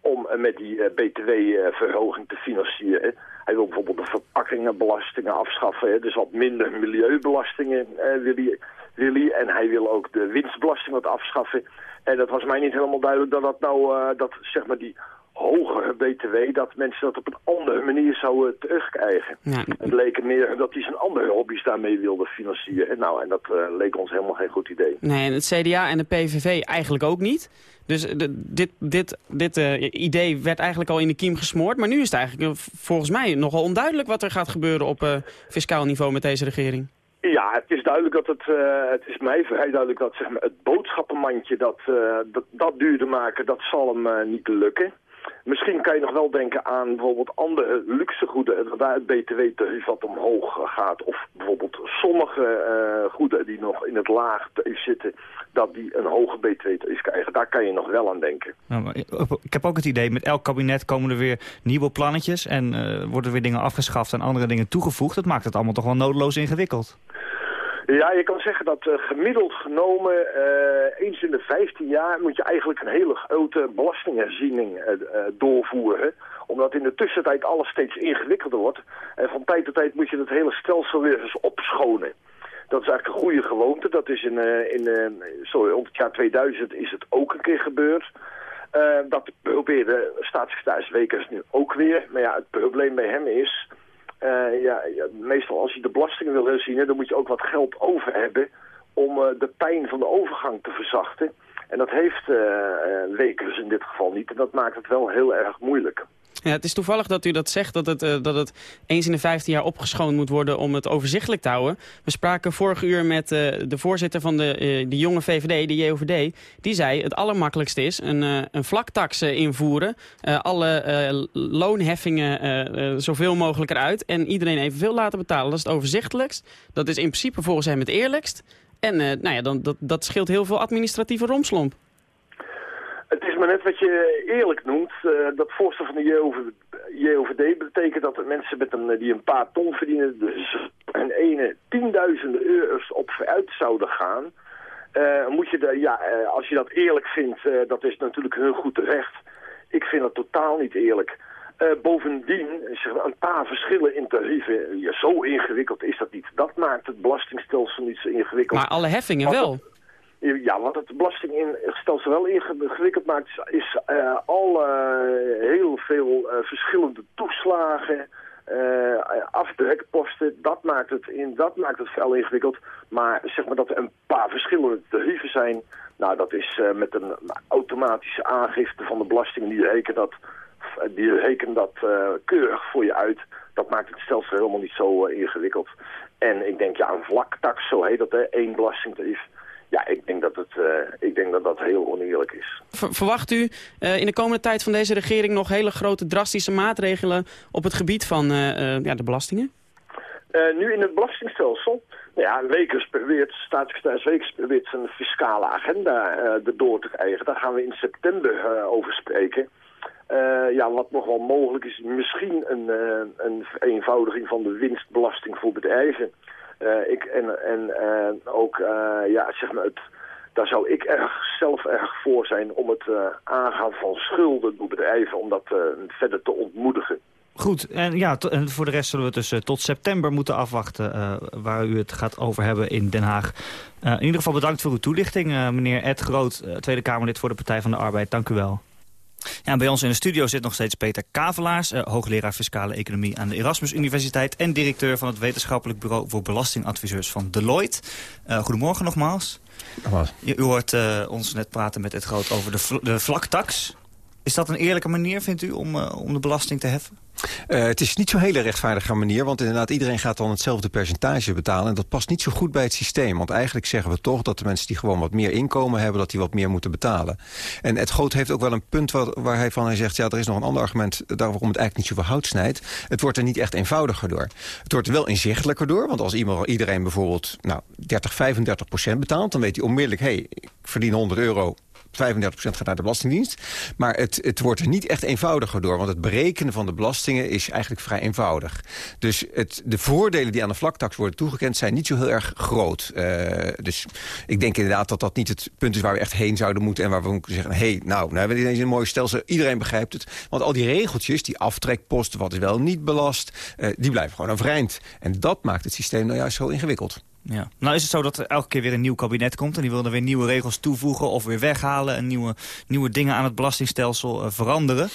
om uh, met die btw-verhoging te financieren. Hij wil bijvoorbeeld de verpakkingenbelastingen afschaffen, dus wat minder milieubelastingen wil, hij, wil hij. En hij wil ook de winstbelasting wat afschaffen. En dat was mij niet helemaal duidelijk dat dat nou, dat zeg maar die hogere btw, dat mensen dat op een andere manier zouden terugkrijgen. Ja. Het leek meer dat hij zijn andere hobby's daarmee wilde financieren. Nou, en dat uh, leek ons helemaal geen goed idee. Nee, en het CDA en de PVV eigenlijk ook niet. Dus de, dit, dit, dit uh, idee werd eigenlijk al in de kiem gesmoord. Maar nu is het eigenlijk volgens mij nogal onduidelijk wat er gaat gebeuren op fiscaal niveau met deze regering. Ja, het is duidelijk dat het, uh, het is mij vrij duidelijk dat zeg maar, het boodschappenmandje dat, uh, dat, dat duurder maken, dat zal hem uh, niet lukken. Misschien kan je nog wel denken aan bijvoorbeeld andere luxegoeden, waar het btw-tarief wat omhoog gaat. Of bijvoorbeeld sommige uh, goeden die nog in het laag zitten, dat die een hoge btw-tarief krijgen. Daar kan je nog wel aan denken. Nou, ik heb ook het idee, met elk kabinet komen er weer nieuwe plannetjes en uh, worden weer dingen afgeschaft en andere dingen toegevoegd. Dat maakt het allemaal toch wel nodeloos ingewikkeld. Ja, je kan zeggen dat uh, gemiddeld genomen uh, eens in de 15 jaar moet je eigenlijk een hele grote belastingherziening uh, doorvoeren. Omdat in de tussentijd alles steeds ingewikkelder wordt. En van tijd tot tijd moet je het hele stelsel weer eens opschonen. Dat is eigenlijk een goede gewoonte. Dat is in, in sorry, rond het jaar 2000 is het ook een keer gebeurd. dat probeerde staatssecretaris Wekers nu ook weer. Maar ja, het probleem bij hem is uh, ja, meestal als je de belastingen wil herzien, dan moet je ook wat geld over hebben om uh, de pijn van de overgang te verzachten. En dat heeft uh, Wekers in dit geval niet. En dat maakt het wel heel erg moeilijk. Ja, het is toevallig dat u dat zegt, dat het, uh, dat het eens in de 15 jaar opgeschoond moet worden om het overzichtelijk te houden. We spraken vorige uur met uh, de voorzitter van de, uh, de jonge VVD, de JOVD. Die zei het allermakkelijkste is een, een invoeren. alle loonheffingen zoveel mogelijk eruit en iedereen evenveel laten betalen. Dat is het overzichtelijkst. Dat is in principe volgens hem het eerlijkst. En nou ja, dan, dat, dat scheelt heel veel administratieve romslomp. Het is maar net wat je eerlijk noemt. Uh, dat voorstel van de JOVD betekent dat mensen met een, die een paar ton verdienen... dus een ene tienduizenden euro's op vooruit zouden gaan... Uh, moet je de, ja, uh, als je dat eerlijk vindt, dat is natuurlijk heel goed terecht. Ik vind dat totaal niet eerlijk. bovendien, een paar verschillen in tarieven, ja, zo ingewikkeld is dat niet. Dat maakt het belastingstelsel niet zo ingewikkeld. Maar alle heffingen wel? Ja, wat het belastingstelsel wel ingewikkeld maakt, is uh, al uh, heel veel uh, verschillende toeslagen, afdrekposten. Dat maakt, het in, dat maakt het wel ingewikkeld. Maar zeg maar dat er een paar verschillende tarieven zijn, nou dat is met een automatische aangifte van de belasting, die rekenen dat, die rekenen dat keurig voor je uit. Dat maakt het stelsel helemaal niet zo ingewikkeld. En ik denk, ja, een vlaktax, zo heet dat, hè, één belastingtarief ja, ik denk dat, het, uh, ik denk dat dat heel oneerlijk is. verwacht u uh, in de komende tijd van deze regering nog hele grote drastische maatregelen op het gebied van uh, ja, de belastingen? nu in het belastingstelsel, nou ja, Wekers probeert, staatssecretaris Wekers probeert zijn fiscale agenda erdoor te krijgen. Daar gaan we in september over spreken. ja, wat nog wel mogelijk is, misschien een, een vereenvoudiging van de winstbelasting voor bedrijven. Ik, en en ook, ja, zeg maar, het, daar zou ik erg, zelf erg voor zijn om het aangaan van schulden door bedrijven, om dat verder te ontmoedigen. Goed, en ja, voor de rest zullen we dus tot september moeten afwachten... Waar u het gaat over hebben in Den Haag. In ieder geval bedankt voor uw toelichting, meneer Ed Groot... Tweede Kamerlid voor de Partij van de Arbeid. Dank u wel. Ja, bij ons in de studio zit nog steeds Peter Kavelaars... hoogleraar Fiscale Economie aan de Erasmus Universiteit... en directeur van het Wetenschappelijk Bureau voor Belastingadviseurs van Deloitte. goedemorgen nogmaals. Nogmaals. U hoort ons net praten met Ed Groot over de, de vlaktax. Is dat een eerlijke manier, vindt u, om, om de belasting te heffen? Uh, het is niet zo'n hele rechtvaardige manier, want inderdaad iedereen gaat dan hetzelfde percentage betalen. En dat past niet zo goed bij het systeem, want eigenlijk zeggen we toch dat de mensen die gewoon wat meer inkomen hebben, dat die wat meer moeten betalen. En het Groot heeft ook wel een punt waar, waar hij van hij zegt, ja er is nog een ander argument waarom het eigenlijk niet zoveel hout snijdt. Het wordt er niet echt eenvoudiger door. Het wordt er wel inzichtelijker door, want als iedereen bijvoorbeeld nou, 30, 35 procent betaalt, dan weet hij onmiddellijk, hé, hey, ik verdien 100 euro, 35% gaat naar de Belastingdienst. Maar het, het wordt er niet echt eenvoudiger door. Want het berekenen van de belastingen is eigenlijk vrij eenvoudig. Dus het, de voordelen die aan de vlaktax worden toegekend... zijn niet zo heel erg groot. Uh, dus ik denk inderdaad dat dat niet het punt is waar we echt heen zouden moeten... en waar we moeten zeggen, hé, hey, nou, nou hebben we ineens een mooi stelsel. Iedereen begrijpt het. Want al die regeltjes, die aftrekposten, wat is wel niet belast... Uh, die blijven gewoon overeind. En dat maakt het systeem nou juist zo ingewikkeld. Ja. Nou is het zo dat er elke keer weer een nieuw kabinet komt... en die wil er weer nieuwe regels toevoegen of weer weghalen... en nieuwe, nieuwe dingen aan het belastingstelsel uh, veranderen.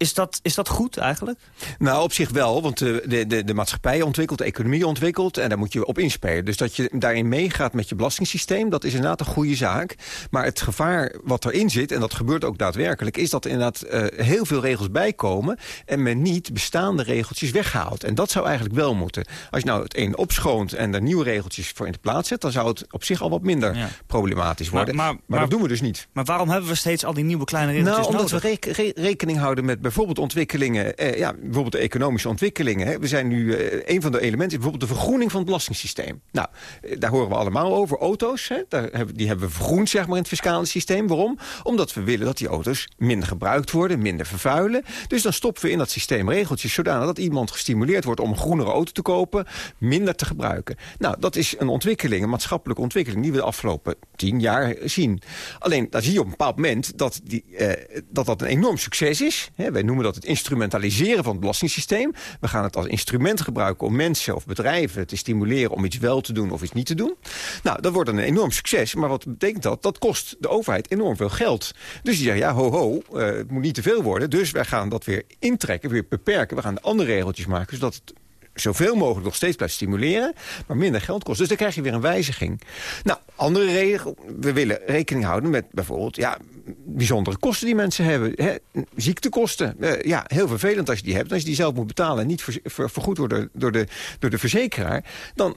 Is dat, is dat goed eigenlijk? Nou, op zich wel, want de, de, de maatschappij ontwikkelt, de economie ontwikkelt... en daar moet je op inspelen. Dus dat je daarin meegaat met je belastingssysteem... dat is inderdaad een goede zaak. Maar het gevaar wat erin zit, en dat gebeurt ook daadwerkelijk... is dat er inderdaad uh, heel veel regels bijkomen... en men niet bestaande regeltjes weghaalt. En dat zou eigenlijk wel moeten. Als je nou het een opschoont en er nieuwe regeltjes voor in de plaats zet... dan zou het op zich al wat minder ja. problematisch worden. Maar, maar, maar, dat doen we dus niet. Maar waarom hebben we steeds al die nieuwe kleine regeltjes nou, omdat nodig? we re re rekening houden met bijvoorbeeld ontwikkelingen, eh, ja, bijvoorbeeld economische ontwikkelingen. Hè. We zijn nu, eh, een van de elementen is bijvoorbeeld de vergroening van het belastingssysteem. Nou, eh, daar horen we allemaal over. Auto's, hè, daar hebben, die hebben we vergroend zeg maar, in het fiscale systeem. Waarom? Omdat we willen dat die auto's minder gebruikt worden, minder vervuilen. Dus dan stoppen we in dat systeem regeltjes zodanig dat iemand gestimuleerd wordt om een groenere auto te kopen, minder te gebruiken. Nou, dat is een ontwikkeling, een maatschappelijke ontwikkeling die we de afgelopen tien jaar zien. Alleen, dan zie je op een bepaald moment dat die, eh, dat, dat een enorm succes is. Hè, wij noemen dat het instrumentaliseren van het belastingssysteem. We gaan het als instrument gebruiken om mensen of bedrijven te stimuleren om iets wel te doen of iets niet te doen. Nou, dat wordt een enorm succes. Maar wat betekent dat? Dat kost de overheid enorm veel geld. Dus die zeggen, ja, ho, ho, uh, het moet niet te veel worden. Dus wij gaan dat weer intrekken, weer beperken. We gaan de andere regeltjes maken, zodat het zoveel mogelijk nog steeds blijft stimuleren, maar minder geld kost. Dus dan krijg je weer een wijziging. Nou, andere regel, we willen rekening houden met bijvoorbeeld ja, bijzondere kosten die mensen hebben. Hè, ziektekosten. Uh, ja, heel vervelend als je die hebt. Als je die zelf moet betalen en niet ver, ver, vergoed wordt door de, door de verzekeraar... dan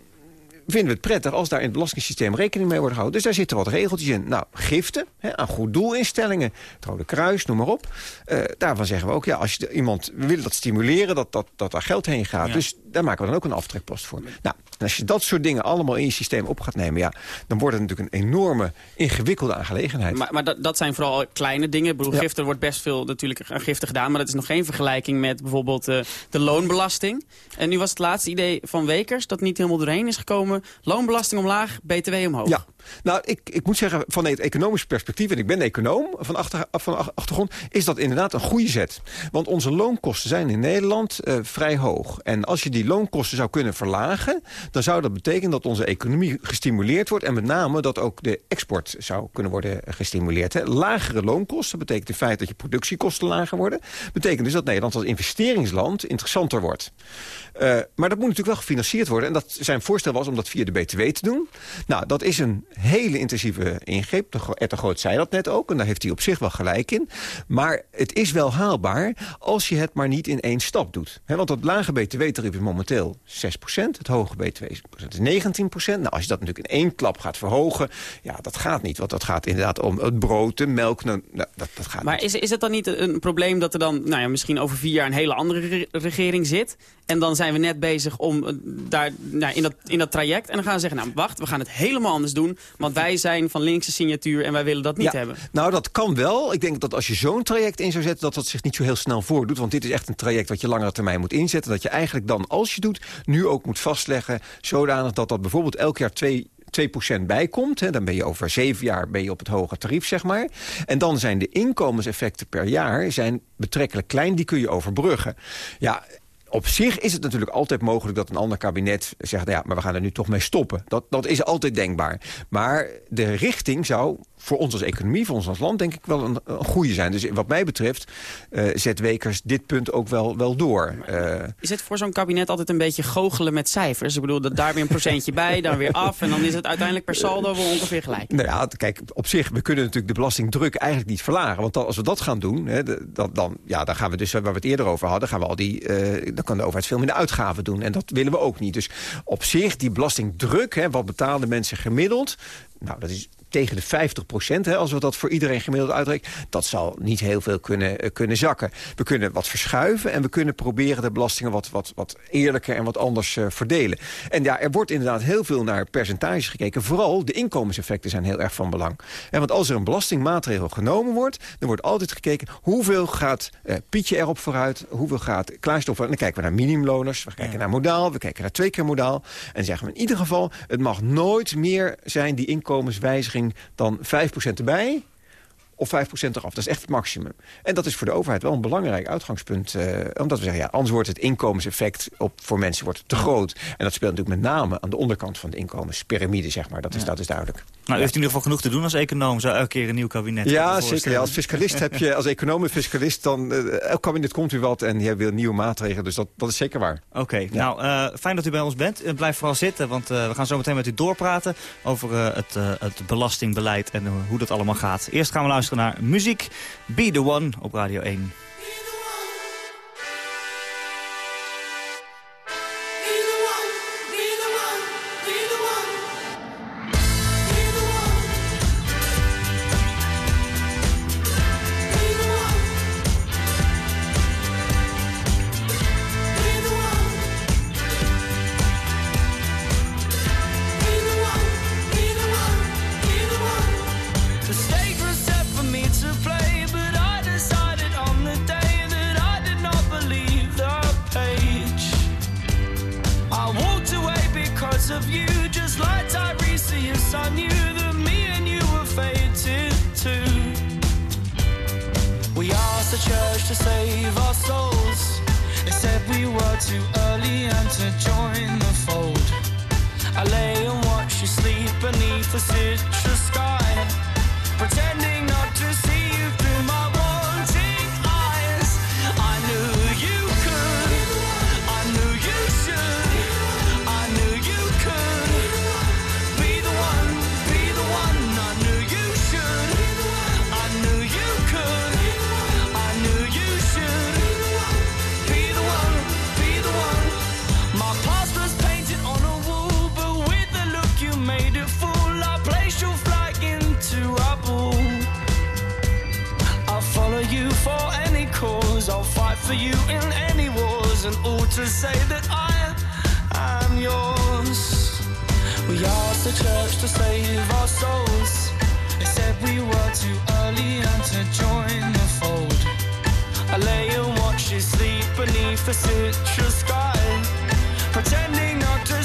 vinden we het prettig als daar in het belastingssysteem rekening mee wordt gehouden. Dus daar zitten wat regeltjes in. Nou, giften hè, aan goed doelinstellingen, het Rode Kruis, noem maar op. Uh, daarvan zeggen we ook, ja, als je iemand, we willen dat stimuleren, dat, dat, dat daar geld heen gaat. Ja. Dus daar maken we dan ook een aftrekpost voor. Nou, als je dat soort dingen allemaal in je systeem op gaat nemen... Ja, dan wordt het natuurlijk een enorme, ingewikkelde aangelegenheid. Maar, maar dat, dat zijn vooral kleine dingen. Ik bedoel, ja. giften wordt best veel natuurlijk aan giften gedaan... maar dat is nog geen vergelijking met bijvoorbeeld uh, de loonbelasting. En nu was het laatste idee van Wekers... dat niet helemaal doorheen is gekomen. Loonbelasting omlaag, btw omhoog. Nou, ik, ik moet zeggen, van het economisch perspectief... en ik ben econoom van, achter, van achtergrond... is dat inderdaad een goede zet. Want onze loonkosten zijn in Nederland uh, vrij hoog. En als je die loonkosten zou kunnen verlagen... dan zou dat betekenen dat onze economie gestimuleerd wordt... en met name dat ook de export zou kunnen worden gestimuleerd. Hè. Lagere loonkosten betekent in feite dat je productiekosten lager worden. Betekent dus dat Nederland als investeringsland interessanter wordt. Uh, maar dat moet natuurlijk wel gefinancierd worden. En dat zijn voorstel was om dat via de BTW te doen. Nou, dat is een hele intensieve ingreep. Ette Groot zei dat net ook. En daar heeft hij op zich wel gelijk in. Maar het is wel haalbaar als je het maar niet in één stap doet. He, want dat lage btw-tarief is momenteel 6% Het hoge btw is 19% Nou, als je dat natuurlijk in één klap gaat verhogen... ja, dat gaat niet. Want dat gaat inderdaad om het brood, de melk. Nou, dat, dat gaat maar niet. Is, is het dan niet een probleem dat er dan nou ja, misschien over vier jaar... een hele andere regering zit... en dan zijn we net bezig om daar nou, in, dat, in dat traject traject. En dan gaan ze zeggen, nou wacht, we gaan het helemaal anders doen. Want wij zijn van linkse signatuur en wij willen dat niet Ja, hebben. Nou, dat kan wel. Ik denk dat als je zo'n traject in zou zetten... dat dat zich niet zo heel snel voordoet. Want dit is echt een traject wat je langere termijn moet inzetten. Dat je eigenlijk dan, als je doet, nu ook moet vastleggen... zodanig dat dat bijvoorbeeld elk jaar twee 2% bijkomt. Hè, dan ben je over zeven jaar ben je op het hoge tarief, zeg maar. En dan zijn de inkomenseffecten per jaar zijn betrekkelijk klein. Die kun je overbruggen. Ja, op zich is het natuurlijk altijd mogelijk dat een ander kabinet zegt... Nou ja, maar we gaan er nu toch mee stoppen. Dat, dat is altijd denkbaar. Maar de richting zou voor ons als economie, voor ons als land... denk ik wel een, een goede zijn. Dus wat mij betreft eh, zet Wekers dit punt ook wel, wel door. Eh, Is het voor zo'n kabinet altijd een beetje goochelen met cijfers? Ik bedoel, dat daar weer een procentje bij, dan weer af... en dan is het uiteindelijk per saldo wel ongeveer gelijk. Nou ja, kijk, op zich, we kunnen natuurlijk de belastingdruk eigenlijk niet verlagen. Want als we dat gaan doen, hè, dan, ja, dan gaan we dus, waar we het eerder over hadden... Gaan we al die, eh, dan kan de overheid veel minder uitgaven doen. En dat willen we ook niet. Dus op zich, die belastingdruk, hè, wat betalen mensen gemiddeld... Nou, dat is tegen de 50 procent, als we dat voor iedereen gemiddeld uitrekenen... dat zal niet heel veel kunnen, eh, kunnen zakken. We kunnen wat verschuiven en we kunnen proberen de belastingen... wat, wat, wat eerlijker en wat anders eh, verdelen. En ja, er wordt inderdaad heel veel naar percentages gekeken. Vooral de inkomenseffecten zijn heel erg van belang. En want als er een belastingmaatregel genomen wordt... dan wordt altijd gekeken hoeveel gaat eh, Pietje erop vooruit... hoeveel gaat Klaasje erop vooruit. En dan kijken we naar minimumloners, we kijken naar modaal... we kijken naar twee keer modaal. En zeggen we in ieder geval... het mag nooit meer zijn, die inkomenswijziging... dan 5% erbij of 5% eraf. Dat is echt het maximum. En dat is voor de overheid wel een belangrijk uitgangspunt. eh, omdat we zeggen, ja, anders wordt het inkomenseffect op, voor mensen wordt te groot. En dat speelt natuurlijk met name aan de onderkant van de inkomenspyramide, zeg maar. Dat is, dat is duidelijk. Nou, u heeft in ieder geval genoeg te doen als econoom. Zo elke keer een nieuw kabinet. Ja, zeker. Ja, als fiscalist heb je, als econoom en fiscalist, dan eh, elk kabinet komt u wat en hebben weer nieuwe maatregelen. Dus dat, dat is zeker waar. Oké, nou eh, fijn dat u bij ons bent. Blijf vooral zitten, want we gaan zo meteen met u doorpraten over het, het belastingbeleid en hoe dat allemaal gaat. Eerst gaan we luisteren naar muziek. Be the One op Radio 1. You sleep beneath the citrus sky, pretending not to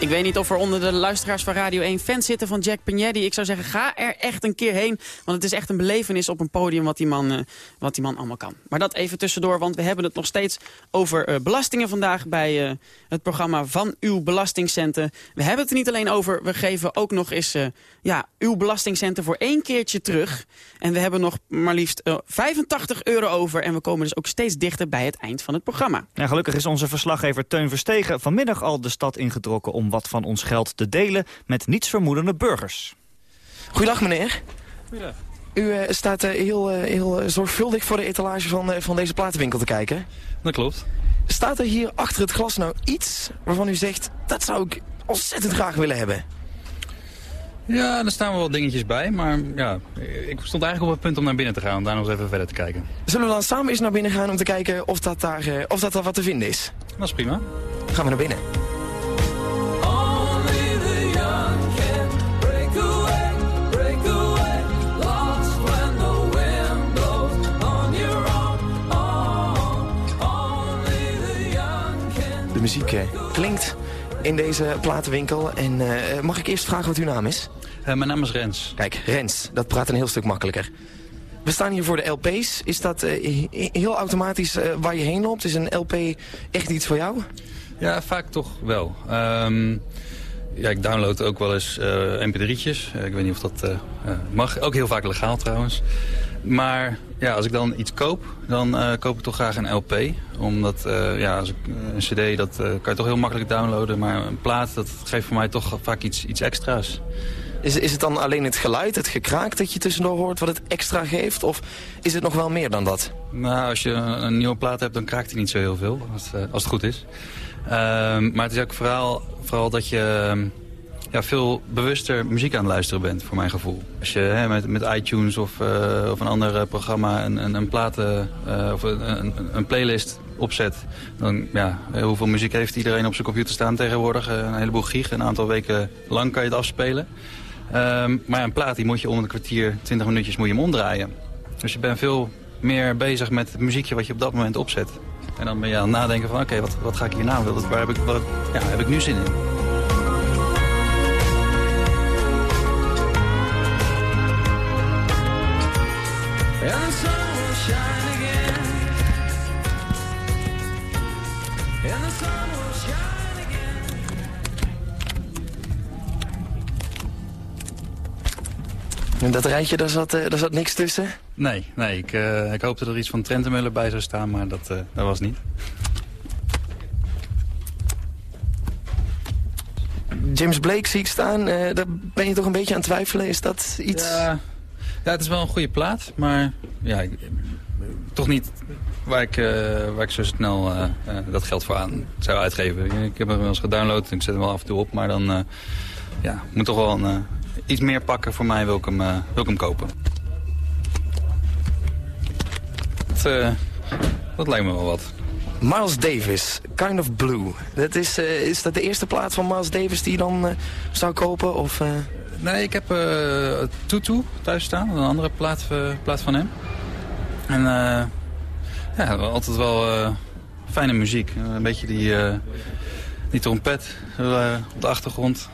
Ik weet niet of er onder de luisteraars van Radio 1 fans zitten van Jack Pagnetti. Ik zou zeggen, ga er echt een keer heen. Want het is echt een belevenis op een podium wat die man, eh, wat die man allemaal kan. Maar dat even tussendoor, want we hebben het nog steeds over eh, belastingen vandaag... bij eh, het programma Van Uw Belastingcenten. We hebben het er niet alleen over, we geven ook nog eens ja, uw belastingcenten voor één keertje terug. En we hebben nog maar liefst eh, 85 euro over. En we komen dus ook steeds dichter bij het eind van het programma. Ja, gelukkig is onze verslaggever Teun Verstegen vanmiddag al de stad ingetrokken om wat van ons geld te delen met nietsvermoedende burgers. Goedendag meneer. Goedendag. U eh, staat eh, heel, eh, heel zorgvuldig voor de etalage van, eh, van deze platenwinkel te kijken. Dat klopt. Staat er hier achter het glas nou iets waarvan u zegt... dat zou ik ontzettend graag willen hebben? Ja, er staan wel wat dingetjes bij, maar ja, ik stond eigenlijk op het punt om naar binnen te gaan om daar nog eens even verder te kijken. Zullen we dan samen eens naar binnen gaan om te kijken of dat daar, eh, of dat daar wat te vinden is? Dat is prima. Gaan we naar binnen. De muziek eh, klinkt in deze platenwinkel. En eh, mag ik eerst vragen wat uw naam is? Eh, mijn naam is Rens. Kijk, Rens, dat praat een heel stuk makkelijker. We staan hier voor de LP's. Is dat he- heel automatisch waar je heen loopt? Is een LP echt iets voor jou? Ja, vaak toch wel. Ehm, ja, ik download ook wel eens eh, mp3'tjes. Eh, ik weet niet of dat mag. Ook heel vaak legaal trouwens. Maar ja, als ik dan iets koop, dan eh, koop ik toch graag een LP. Omdat eh, ja, als ik, eh, een cd, dat kan je toch heel makkelijk downloaden. Maar een plaat, dat geeft voor mij toch vaak iets, iets extra's. Is, is het dan alleen het geluid, het gekraak dat je tussendoor hoort wat het extra geeft? Of is het nog wel meer dan dat? Nou, als je een nieuwe plaat hebt, dan kraakt hij niet zo heel veel. Als, als het goed is. Ehm, maar het is ook vooral, vooral dat je ehm, ja, veel bewuster muziek aan het luisteren bent, voor mijn gevoel. Als je hè, met, met iTunes of, eh, of een ander eh, programma een, een, een platen eh, of een, een, playlist opzet... dan ja, hoeveel muziek heeft iedereen op zijn computer staan tegenwoordig? Een heleboel gig, een aantal weken lang kan je het afspelen. Ehm, maar een plaat die moet je om een kwartier, 20 minuutjes moet je hem omdraaien. Dus je bent veel meer bezig met het muziekje wat je op dat moment opzet. En dan ben je aan het nadenken van oké, wat, wat ga ik hier nou? Waar heb ik, wat, ja, heb ik nu zin in? En dat rijtje, daar zat, eh, daar zat niks tussen? Nee, nee ik, eh, ik hoopte dat er iets van Trentemuller bij zou staan, maar dat, eh, dat was niet. James Blake zie ik staan. daar ben je toch een beetje aan het twijfelen. Is dat iets... Ja, ja, het is wel een goede plaat, maar ja, ik- toch niet waar ik, waar ik zo snel dat geld voor aan zou uitgeven. Ik heb hem wel eens gedownload en ik zet hem wel af en toe op, maar dan ja, moet toch wel een, iets meer pakken voor mij wil ik hem, eh, wil ik hem kopen. Dat, eh, dat lijkt me wel wat. Miles Davis, Kind of Blue. Dat is, eh, is dat de eerste plaat van Miles Davis die je dan zou kopen? Of? Nee, ik heb Tutu thuis staan, een andere plaat, plaat van hem. En eh, ja, altijd wel fijne muziek. Een beetje die, die trompet op de achtergrond.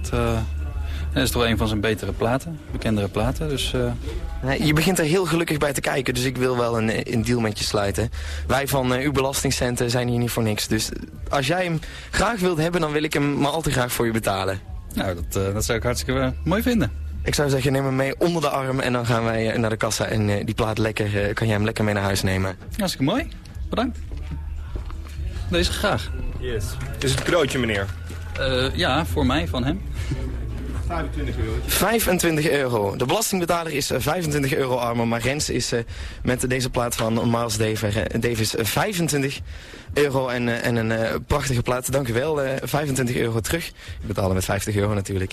Het, dat is toch een van zijn betere platen, bekendere platen. Dus eh, Nee, Je begint er heel gelukkig bij te kijken, dus ik wil wel een, eh, een deal met je sluiten. Wij van eh, uw belastingcenten zijn hier niet voor niks. Dus als jij hem graag wilt hebben, dan wil ik hem maar al te graag voor je betalen. nou, dat, eh, dat zou ik hartstikke mooi vinden. Ik zou zeggen, neem hem mee onder de arm en dan gaan wij naar de kassa. En eh, die plaat lekker, eh, kan jij hem lekker mee naar huis nemen. Hartstikke mooi. Bedankt. Deze graag. Yes. Is het een cadeautje, meneer? Eh, ja, voor mij, van hem. 25 euro. 25 euro. De belastingbetaler is eh, 25 euro armer, maar Rens is eh, met deze plaat van Miles Davis, eh, Davis eh, 25 euro en, eh, en een eh, prachtige plaat. Dank u wel, eh, 25 euro terug. Ik betaal hem met 50 euro natuurlijk.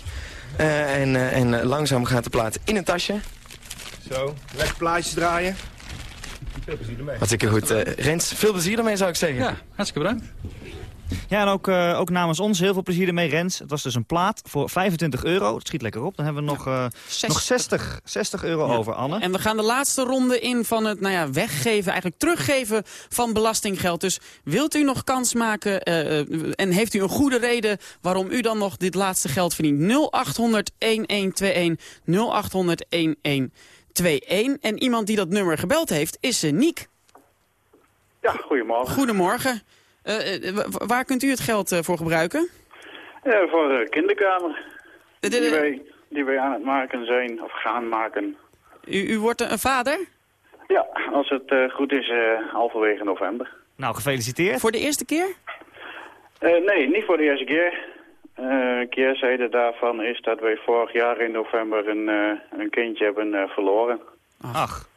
Eh, en eh, en eh, langzaam gaat de plaat in een tasje. Zo, lekker plaatjes draaien. Veel plezier ermee. Hartstikke goed. Eh, Rens, veel plezier ermee zou ik zeggen. Ja, hartstikke bedankt. Ja, en ook, eh, ook namens ons heel veel plezier ermee, Rens. Het was dus een plaat voor 25 euro. Het schiet lekker op. Dan hebben we nog, eh, nog 60, 60 euro over, Anne. En we gaan de laatste ronde in van het nou ja, weggeven, eigenlijk teruggeven van belastinggeld. Dus wilt u nog kans maken eh, en heeft u een goede reden waarom u dan nog dit laatste geld verdient? 0800 1121 0800 1121. En iemand die dat nummer gebeld heeft is uh, Niek. Ja, goedemorgen. Goedemorgen. Eh, eh, wa- waar kunt u het geld eh, voor gebruiken? Ja, voor de kinderkamer. Die wij, die wij aan het maken zijn, of gaan maken. U, u wordt een vader? Ja, als het eh, goed is, eh halverwege november. Nou, gefeliciteerd. Voor de eerste keer? Eh, nee, niet voor de eerste keer. Eh, een keerzijde daarvan is dat wij vorig jaar in november een, een kindje hebben eh, verloren. Ach.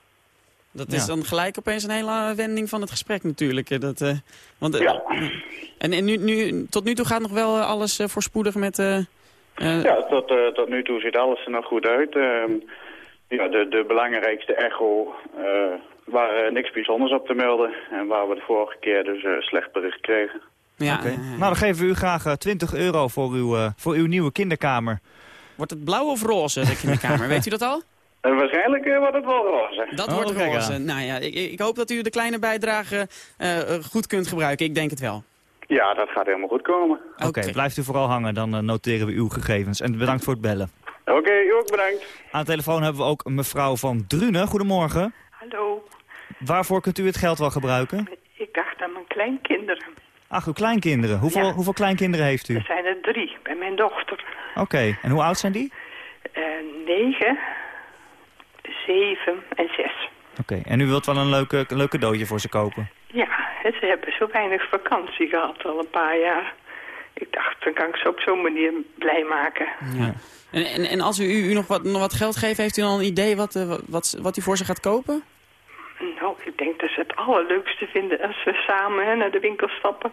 Dat is Ja. dan gelijk opeens een hele wending van het gesprek natuurlijk. Dat, eh, want, eh, En, en nu, nu, tot nu toe gaat nog wel eh, alles voorspoedig met... eh, eh, Ja, tot, eh, tot nu toe ziet alles er nog goed uit. Ehm, ja, de, de belangrijkste echo eh waar eh, niks bijzonders op te melden. En waar we de vorige keer dus slecht bericht kregen. Ja. Nou, dan geven we u graag eh, 20 euro voor uw, voor uw nieuwe kinderkamer. Wordt het blauw of roze, de kinderkamer? Weet u dat al? En waarschijnlijk eh, wordt het wel roze. Dat Oh, wordt aan. Nou ja, ik, ik hoop dat u de kleine bijdrage eh, goed kunt gebruiken. Ik denk het wel. Ja, dat gaat helemaal goed komen. Oké, blijft u vooral hangen, dan eh, noteren we uw gegevens. En bedankt voor het bellen. Oké, u ook bedankt. Aan de telefoon hebben we ook mevrouw van Drunen. Goedemorgen. Hallo, Waarvoor kunt u het geld wel gebruiken? ik dacht aan mijn kleinkinderen. Ach, uw kleinkinderen. Hoeveel, Ja. hoeveel kleinkinderen heeft u? Er zijn er drie bij mijn dochter. Oké, en hoe oud zijn die? Negen, zeven en zes. Oké, en u wilt wel een leuke, een leuk cadeautje voor ze kopen? Ja, ze hebben zo weinig vakantie gehad al een paar jaar. Ik dacht, dan kan ik ze op zo'n manier blij maken. Ja. En, en, en als u, u, nog, wat, nog wat geld geeft, heeft u dan een idee wat, eh, wat, wat u voor ze gaat kopen? Nou, ik denk dat ze het allerleukste vinden als we samen hè, naar de winkel stappen.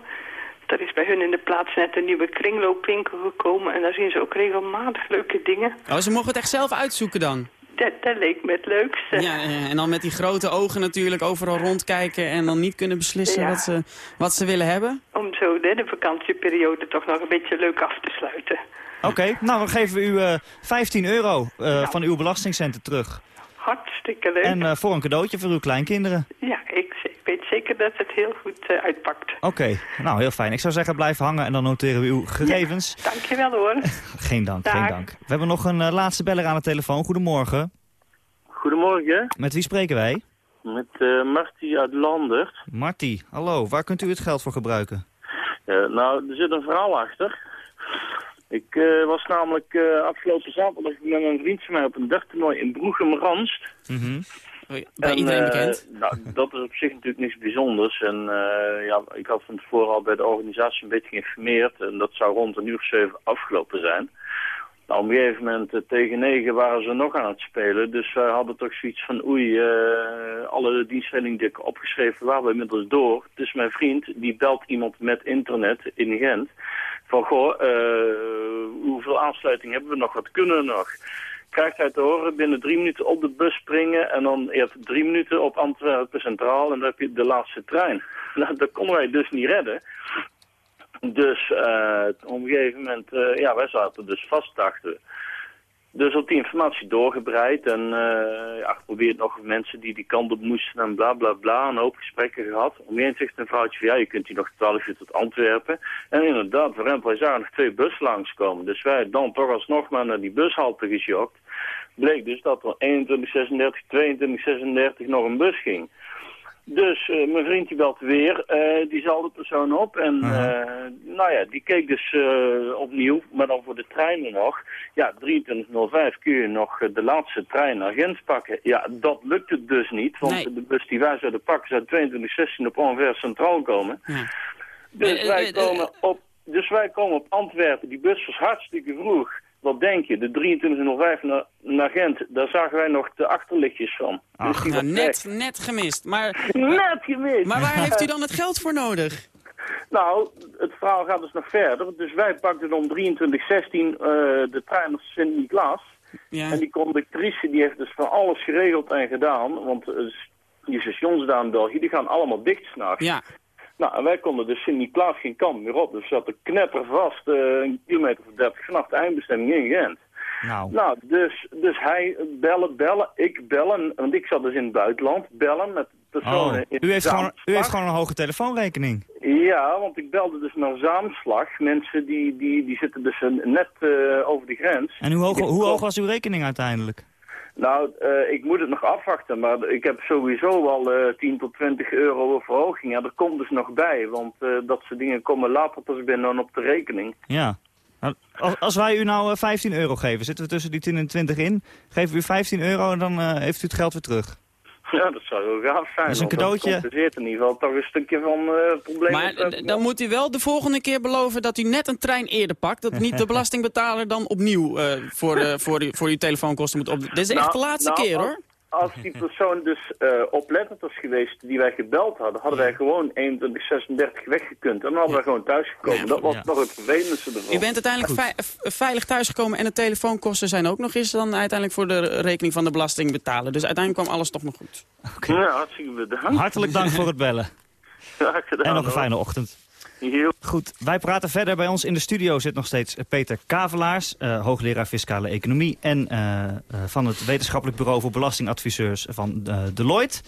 Er is bij hun in de plaats net een nieuwe kringloopwinkel gekomen en daar zien ze ook regelmatig leuke dingen. Oh, ze mogen het echt zelf uitzoeken dan? Dat, dat leek me het leukste. Ja, ja, en dan met die grote ogen natuurlijk overal rondkijken en dan niet kunnen beslissen Ja. wat, ze, wat ze willen hebben. Om zo hè, de vakantieperiode toch nog een beetje leuk af te sluiten. Oké, nou dan geven we u eh 15 euro eh, van uw belastingcenten terug. Hartstikke leuk. En eh, voor een cadeautje voor uw kleinkinderen. Ja, ik, ik weet zeker dat het heel goed eh, uitpakt. Oké, nou heel fijn. Ik zou zeggen blijf hangen en dan noteren we uw gegevens. Dankjewel hoor. Geen dank, Dag. geen dank. We hebben nog een eh, laatste beller aan de telefoon. Goedemorgen. Goedemorgen, Met wie spreken wij? met uh, Marty uit Landert. Marty, hallo. Waar kunt u het geld voor gebruiken? Eh, nou, er zit een verhaal achter. Ik eh, was namelijk eh, afgelopen zaterdag met een vriend van mij op een darttoernooi in Broegem-Ranst. Bij En, iedereen eh, nou, dat is op zich natuurlijk niks bijzonders. En eh, ja, ik had van tevoren al bij de organisatie een beetje geïnformeerd. En dat zou rond een uur of zeven afgelopen zijn. Nou, op een gegeven moment eh, tegen negen waren ze nog aan het spelen. Dus wij hadden toch zoiets van oei, alle dienstverlening die ik opgeschreven waren we inmiddels door. Dus mijn vriend die belt iemand met internet in Gent. Van goh, eh, hoeveel aansluiting hebben we nog? Wat kunnen we nog? Krijgt hij te horen binnen drie minuten op de bus springen en dan eerst drie minuten op Antwerpen Centraal en dan heb je de laatste trein. Nou, dat konden wij dus niet redden. Dus eh, op een gegeven moment, eh, ja, wij zaten dus vast, dachten. Dus op die informatie doorgebreid en eh, ja, geprobeerd nog mensen die die kant op moesten en bla bla bla. Een hoop gesprekken gehad. Om heen zegt een vrouwtje van ja, je kunt hier nog 12 uur tot Antwerpen. En inderdaad, voor hem, wij zagen nog twee bussen langskomen. Dus wij dan toch alsnog maar naar die bushalte gesjokt. Bleek dus dat er 21, 36, 22, 36 nog een bus ging. Dus eh, mijn vriend die belt weer, eh, die zal de persoon op. En eh, nou ja, die keek dus opnieuw, maar dan voor de treinen nog. Ja, 23.05 kun je nog de laatste trein naar Gent pakken. Ja, dat lukt het dus niet, want de bus die wij zouden pakken zou 22.16 op Anvers Centraal komen. Dus, wij komen op, dus wij komen op Antwerpen, die bus was hartstikke vroeg. Wat denk je, de 23.05 naar, naar Gent, daar zagen wij nog de achterlichtjes van. Dus die Nou, was net, weg. net gemist. Maar, Net gemist! Maar waar heeft u dan het geld voor nodig? Nou, het verhaal gaat dus nog verder. Dus wij pakten om 2316 eh de trein naar Sint-Niklaas. En die conductrice die heeft dus van alles geregeld en gedaan. Want eh, die stations daar in België, die gaan allemaal dicht s'nachts. Ja. Nou, en wij konden dus Sint-Niklaas geen kant meer op. Dus we zaten knettervast eh een kilometer of 30 vanaf de eindbestemming in Gent. Nou. Nou, dus, dus hij bellen, bellen, ik bellen, want ik zat dus in het buitenland, bellen met personen Oh, in u, heeft gewoon, u heeft gewoon een hoge telefoonrekening. Ja, want ik belde dus naar Zaamslag. Mensen die, die, die zitten dus net eh, over de grens. En hoe hoog, Die- hoe hoog was uw rekening uiteindelijk? Nou, eh, ik moet het nog afwachten, maar ik heb sowieso al eh 10 tot 20 euro verhoging. Ja, er komt dus nog bij, want eh, dat soort dingen komen later pas binnen dan op de rekening. Ja. Nou, Als, als wij u nou eh, 15 euro geven, zitten we tussen die 10 en 20 in. Geven we u 15 euro en dan eh, heeft u het geld weer terug. Ja, dat zou heel gaaf zijn. Dat is een cadeautje. Dat compenseert in ieder geval toch een stukje van eh problemen. Maar dan moet u wel de volgende keer beloven dat u net een trein eerder pakt. Dat niet de belastingbetaler dan opnieuw eh, voor, eh, voor, uw- voor uw telefoonkosten moet op. Dit is echt Nou, de laatste nou, keer als- hoor. Als die persoon dus eh, oplettend was geweest die wij gebeld hadden, hadden wij gewoon 2136 weggekund. En dan hadden wij gewoon thuisgekomen. dat was ja. nog het vervelendste ervan. U bent uiteindelijk vei- v- veilig thuisgekomen en de telefoonkosten zijn ook nog eens dan uiteindelijk voor de rekening van de belastingbetaler. Dus uiteindelijk kwam alles toch nog goed. Ja, hartstikke bedankt. Hartelijk dank voor het bellen. Graag gedaan, En nog een fijne ochtend. Goed, wij praten verder. Bij ons in de studio zit nog steeds Peter Kavelaars, eh, hoogleraar fiscale economie... en eh, eh, van het wetenschappelijk bureau voor belastingadviseurs van Deloitte.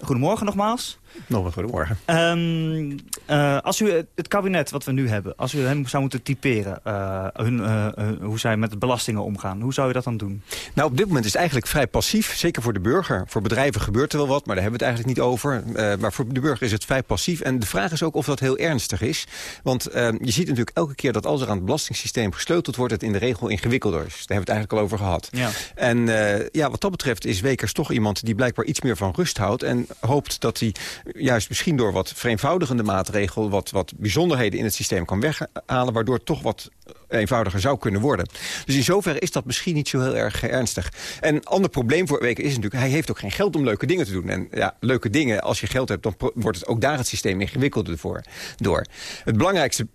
Goedemorgen nogmaals. Nog een goedemorgen. Ehm, eh, als u het- kabinet wat we nu hebben, als u hem zou moeten typeren... eh, hun, eh, hoe zij met belastingen omgaan, hoe zou u dat dan doen? Nou, op dit moment is het eigenlijk vrij passief. Zeker voor de burger. Voor bedrijven gebeurt er wel wat, maar daar hebben we het eigenlijk niet over. Maar voor de burger is het vrij passief. En de vraag is ook of dat heel ernstig is. Want je ziet natuurlijk elke keer dat als er aan het belastingssysteem gesleuteld wordt... het in de regel ingewikkelder is. Daar hebben we het eigenlijk al over gehad. Ja. En ja, wat dat betreft is Wekers toch iemand die blijkbaar iets meer van rust houdt. En hoopt dat hij juist misschien door wat vereenvoudigende maatregelen... wat, wat bijzonderheden in het systeem kan weghalen... waardoor het toch wat eenvoudiger zou kunnen worden. Dus in zoverre is dat misschien niet zo heel erg eh, ernstig. En een ander probleem voor Wekers is natuurlijk... hij heeft ook geen geld om leuke dingen te doen. En ja, leuke dingen, als je geld hebt... dan wordt het ook daar het systeem ingewikkelder voor, door. Het belangrijkste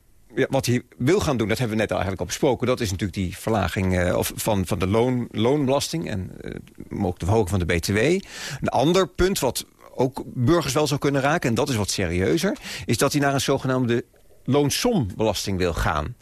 wat hij wil gaan doen, dat hebben we net eigenlijk al besproken... dat is natuurlijk die verlaging eh, of van, van de loon, loonbelasting... en eh, ook de verhoging van de BTW. Een ander punt wat ook burgers wel zou kunnen raken... en dat is wat serieuzer... is dat hij naar een zogenaamde loonsombelasting wil gaan.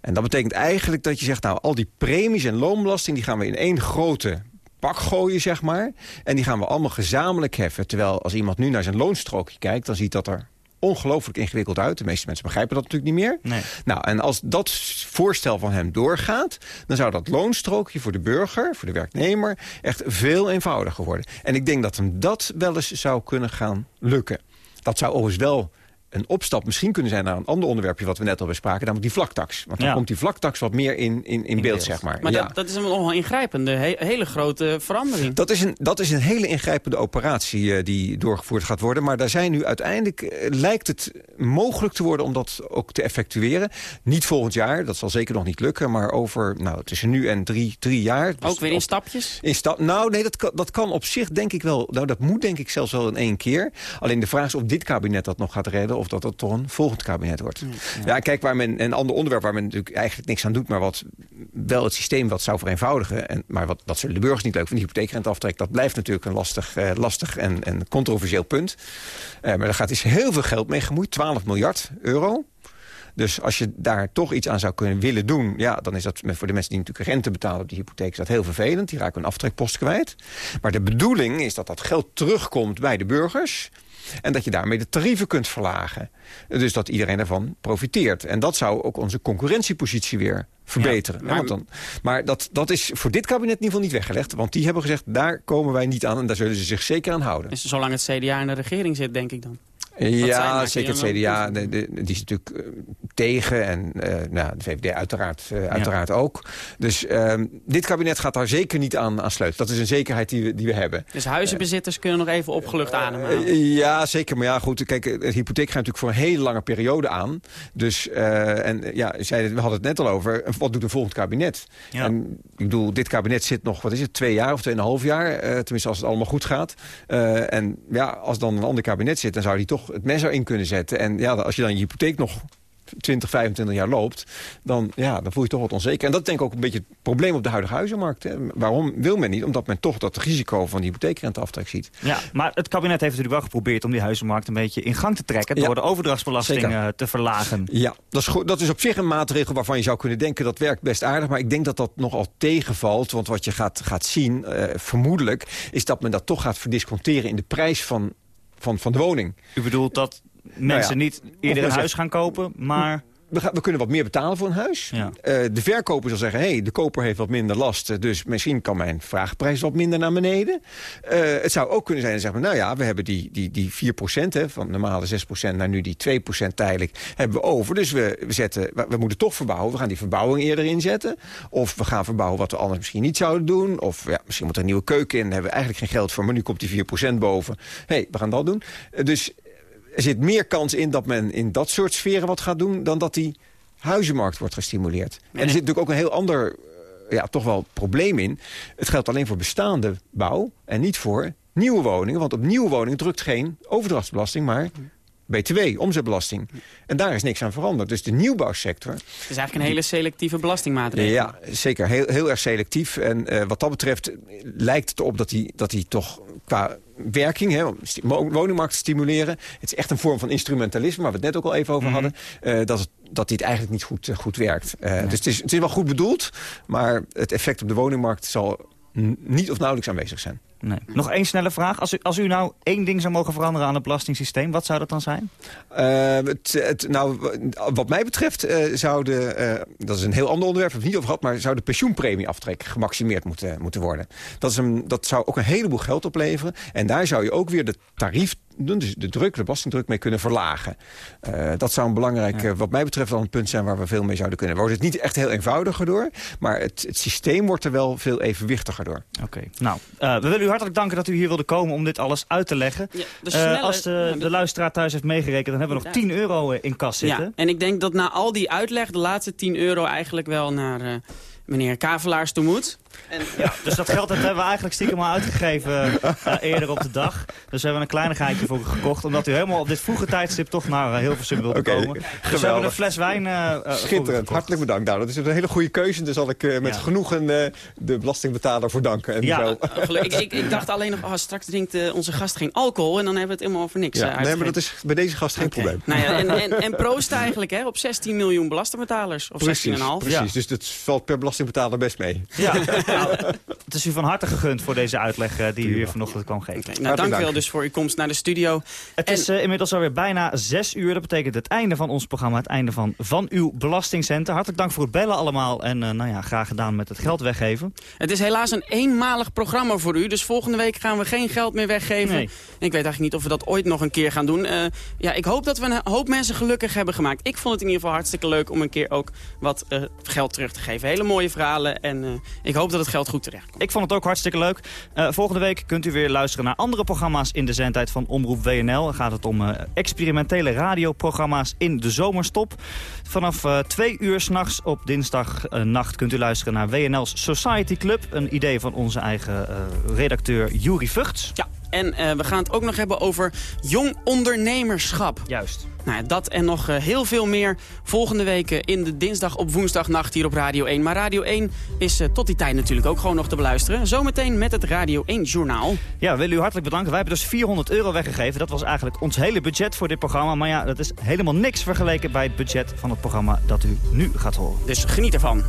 En dat betekent eigenlijk dat je zegt... nou, al die premies en loonbelasting... die gaan we in één grote pak gooien, zeg maar. En die gaan we allemaal gezamenlijk heffen. Terwijl als iemand nu naar zijn loonstrookje kijkt... dan ziet dat er ongelooflijk ingewikkeld uit. De meeste mensen begrijpen dat natuurlijk niet meer. Nee. Nou, en als dat voorstel van hem doorgaat... dan zou dat loonstrookje voor de burger, voor de werknemer... echt veel eenvoudiger worden. En ik denk dat hem dat wel eens zou kunnen gaan lukken. Dat zou overigens wel een opstap misschien kunnen zijn naar een ander onderwerpje... wat we net al bespraken, namelijk die vlaktax. Want dan Ja. komt die vlaktax wat meer in, in, in, beeld, zeg maar. Maar Ja. dat, dat is een nogal ingrijpende, he- hele grote verandering. Dat is, een, dat is een hele ingrijpende operatie eh, die doorgevoerd gaat worden. Maar daar zijn nu uiteindelijk, eh, lijkt het mogelijk te worden om dat ook te effectueren. Niet volgend jaar, dat zal zeker nog niet lukken. Maar over, nou, tussen nu en drie, drie jaar. Dus Ook weer in op- stapjes? in stap, nou, nee, dat kan, dat kan op zich denk ik wel. Nou, dat moet denk ik zelfs wel in één keer. Alleen de vraag is of dit kabinet dat nog gaat redden... of dat dat toch een volgend kabinet wordt. Ja, kijk, waar men, een ander onderwerp waar men natuurlijk eigenlijk niks aan doet... maar wat wel het systeem wat zou vereenvoudigen... En, maar wat, dat zullen de burgers niet leuk vinden, hypotheekrenteaftrek... dat blijft natuurlijk een lastig, eh, lastig en, en controversieel punt. Eh, maar daar gaat is heel veel geld mee gemoeid, 12 miljard euro... Dus als je daar toch iets aan zou kunnen willen doen... ja, dan is dat voor de mensen die natuurlijk rente betalen op die hypotheek... is dat heel vervelend. Die raken een aftrekpost kwijt. Maar de bedoeling is dat dat geld terugkomt bij de burgers... En dat je daarmee de tarieven kunt verlagen. Dus dat iedereen ervan profiteert. En dat zou ook onze concurrentiepositie weer verbeteren. Ja, maar dan, maar dat, dat is voor dit kabinet in ieder geval niet weggelegd. Want die hebben gezegd, daar komen wij niet aan. En daar zullen ze zich zeker aan houden. Dus zolang het CDA in de regering zit, denk ik dan. Ja, zeker het CDA. de- de- die is natuurlijk eh, tegen. En eh, nou, de VVD uiteraard, eh, uiteraard ook. Dus ehm, dit kabinet gaat daar zeker niet aan, aan sleutelen. Dat is een zekerheid die we, die we hebben. Dus huizenbezitters kunnen nog even opgelucht ademhalen. Eh, Ja, zeker. Maar ja, goed. Kijk, het hypotheek gaat natuurlijk voor een hele lange periode aan. Dus, en ja, zei, we hadden het net al over. Wat doet een volgend kabinet? Ja. En ik bedoel, dit kabinet zit nog, wat is het, twee jaar of tweeënhalf jaar? tenminste, als het allemaal goed gaat. En ja, als dan een ander kabinet zit, dan zou die toch het mes erin kunnen zetten. En ja, als je dan je hypotheek nog 20, 25 jaar loopt, dan, ja, dan voel je toch wat onzeker. En dat is denk ik ook een beetje het probleem op de huidige huizenmarkt. Hè. Waarom wil men niet? Omdat men toch dat risico van die hypotheekrenteaftrek ziet. Ja, maar het kabinet heeft natuurlijk wel geprobeerd om die huizenmarkt een beetje in gang te trekken... door Ja. de overdrachtsbelasting Zeker. eh, te verlagen. Ja, dat is, goed. dat is op zich een maatregel waarvan je zou kunnen denken... dat werkt best aardig, maar ik denk dat dat nogal tegenvalt. Want wat je gaat, gaat zien, eh, vermoedelijk... is dat men dat toch gaat verdisconteren in de prijs van, van, van de woning. U bedoelt dat mensen Nou ja, niet men een huis gaan kopen, maar... We, gaan, we kunnen wat meer betalen voor een huis. Ja. Eh, de verkoper zal zeggen, hey, de koper heeft wat minder last... eh, dus misschien kan mijn vraagprijs wat minder naar beneden. Eh, het zou ook kunnen zijn, zeggen we, nou ja, we hebben die, die, die 4 hè, van normale 6% naar nu die 2% tijdelijk, hebben we over. Dus we, we, zetten, we, moeten toch verbouwen. We gaan die verbouwing eerder inzetten. Of we gaan verbouwen wat we anders misschien niet zouden doen. Of ja, misschien moet er een nieuwe keuken in, daar hebben we eigenlijk geen geld voor... maar nu komt die 4% boven. hey, we gaan dat doen. Dus er zit meer kans in dat men in dat soort sferen wat gaat doen... dan dat die huizenmarkt wordt gestimuleerd. En er zit natuurlijk ook een heel ander, eh, ja, toch wel probleem in. Het geldt alleen voor bestaande bouw en niet voor nieuwe woningen. Want op nieuwe woningen drukt geen overdrachtsbelasting, maar BTW, omzetbelasting. En daar is niks aan veranderd. Dus de nieuwbouwsector... Het is eigenlijk een hele selectieve belastingmaatregel. Ja, zeker. Heel, heel erg selectief. En eh, wat dat betreft lijkt het erop dat hij dat die toch qua werking... Hè, om woningmarkt te stimuleren... het is echt een vorm van instrumentalisme... waar we het net ook al even over Mhm. hadden... eh, dat, het, dat dit eigenlijk niet goed, eh, goed werkt. Dus het is, het is wel goed bedoeld... maar het effect op de woningmarkt zal niet of nauwelijks aanwezig zijn. Nee. Nog één snelle vraag. Als u, als u nou één ding zou mogen veranderen aan het belastingssysteem, wat zou dat dan zijn? Eh, het, het, nou, wat mij betreft eh, zou de, eh, dat is een heel ander onderwerp, heb ik het niet over gehad, maar zou de pensioenpremieaftrek gemaximeerd moeten, moeten worden. Dat, is een, dat zou ook een heleboel geld opleveren. En daar zou je ook weer de tarief, dus de druk, de belastingdruk mee kunnen verlagen. Eh, dat zou een belangrijk, wat mij betreft, wel een punt zijn waar we veel mee zouden kunnen. Wordt het niet echt heel eenvoudiger door, maar het, het systeem wordt er wel veel evenwichtiger door. Oké. Nou, eh, we willen u hartelijk danken dat u hier wilde komen om dit alles uit te leggen. de Eh, als de, de luisteraar thuis heeft meegerekend, dan hebben we nog 10 euro in kas zitten. Ja, en ik denk dat na al die uitleg de laatste 10 euro eigenlijk wel naar eh, meneer Kavelaars toe moet. En, Ja, dus dat geld dat hebben we eigenlijk stiekem al uitgegeven eh, eerder op de dag. Dus we hebben een kleinigheidje voor u gekocht. Omdat u helemaal op dit vroege tijdstip toch naar eh, Hilversum wilde Oké, komen. Dus we hebben een fles wijn eh, eh, voor u Schitterend, hartelijk bedankt. Nou, dat is een hele goede keuze. Daar zal ik met Ja. genoegen de belastingbetaler voor danken. En Ja, zo. Geluk- ik, ik, ik dacht alleen nog, oh, straks drinkt onze gast geen alcohol en dan hebben we het helemaal voor niks Ja, nee, maar dat is bij deze gast geen probleem. Nou ja, en, en, en proost eigenlijk hè, op 16 miljoen belastingbetalers. Of 16,5. Precies, precies. dus dat valt per belastingbetaler best mee. Ja, nou, het is u van harte gegund voor deze uitleg eh, die u hier vanochtend kwam geven. Nou, dank u wel dus voor uw komst naar de studio. Het is eh, inmiddels alweer bijna zes uur. Dat betekent het einde van ons programma, het einde van, van uw belastingcenter. Hartelijk dank voor het bellen allemaal. En eh, nou ja, graag gedaan met het geld weggeven. Het is helaas een eenmalig programma voor u. Dus volgende week gaan we geen geld meer weggeven. Nee. Ik weet eigenlijk niet of we dat ooit nog een keer gaan doen. Eh, ja, ik hoop dat we een hoop mensen gelukkig hebben gemaakt. Ik vond het in ieder geval hartstikke leuk om een keer ook wat geld terug te geven. Hele mooie verhalen. En eh, ik hoop dat het geld goed terecht komt. Ik vond het ook hartstikke leuk. Eh, volgende week kunt u weer luisteren naar andere programma's in de zendtijd van Omroep WNL. Dan gaat het om eh, experimentele radioprogramma's in de zomerstop. Vanaf eh, twee uur s'nachts op dinsdagnacht kunt u luisteren naar WNL's Society Club. Een idee van onze eigen redacteur Juri Vugts. Ja. En eh, we gaan het ook nog hebben over jong ondernemerschap. Juist. Nou, dat en nog eh, heel veel meer volgende week in de dinsdag op woensdagnacht hier op Radio 1. Maar Radio 1 is eh, tot die tijd natuurlijk ook gewoon nog te beluisteren. Zometeen met het Radio 1 Journaal. Ja, we willen u hartelijk bedanken. Wij hebben dus 400 euro weggegeven. Dat was eigenlijk ons hele budget voor dit programma. Maar ja, dat is helemaal niks vergeleken bij het budget van het programma dat u nu gaat horen. Dus geniet ervan.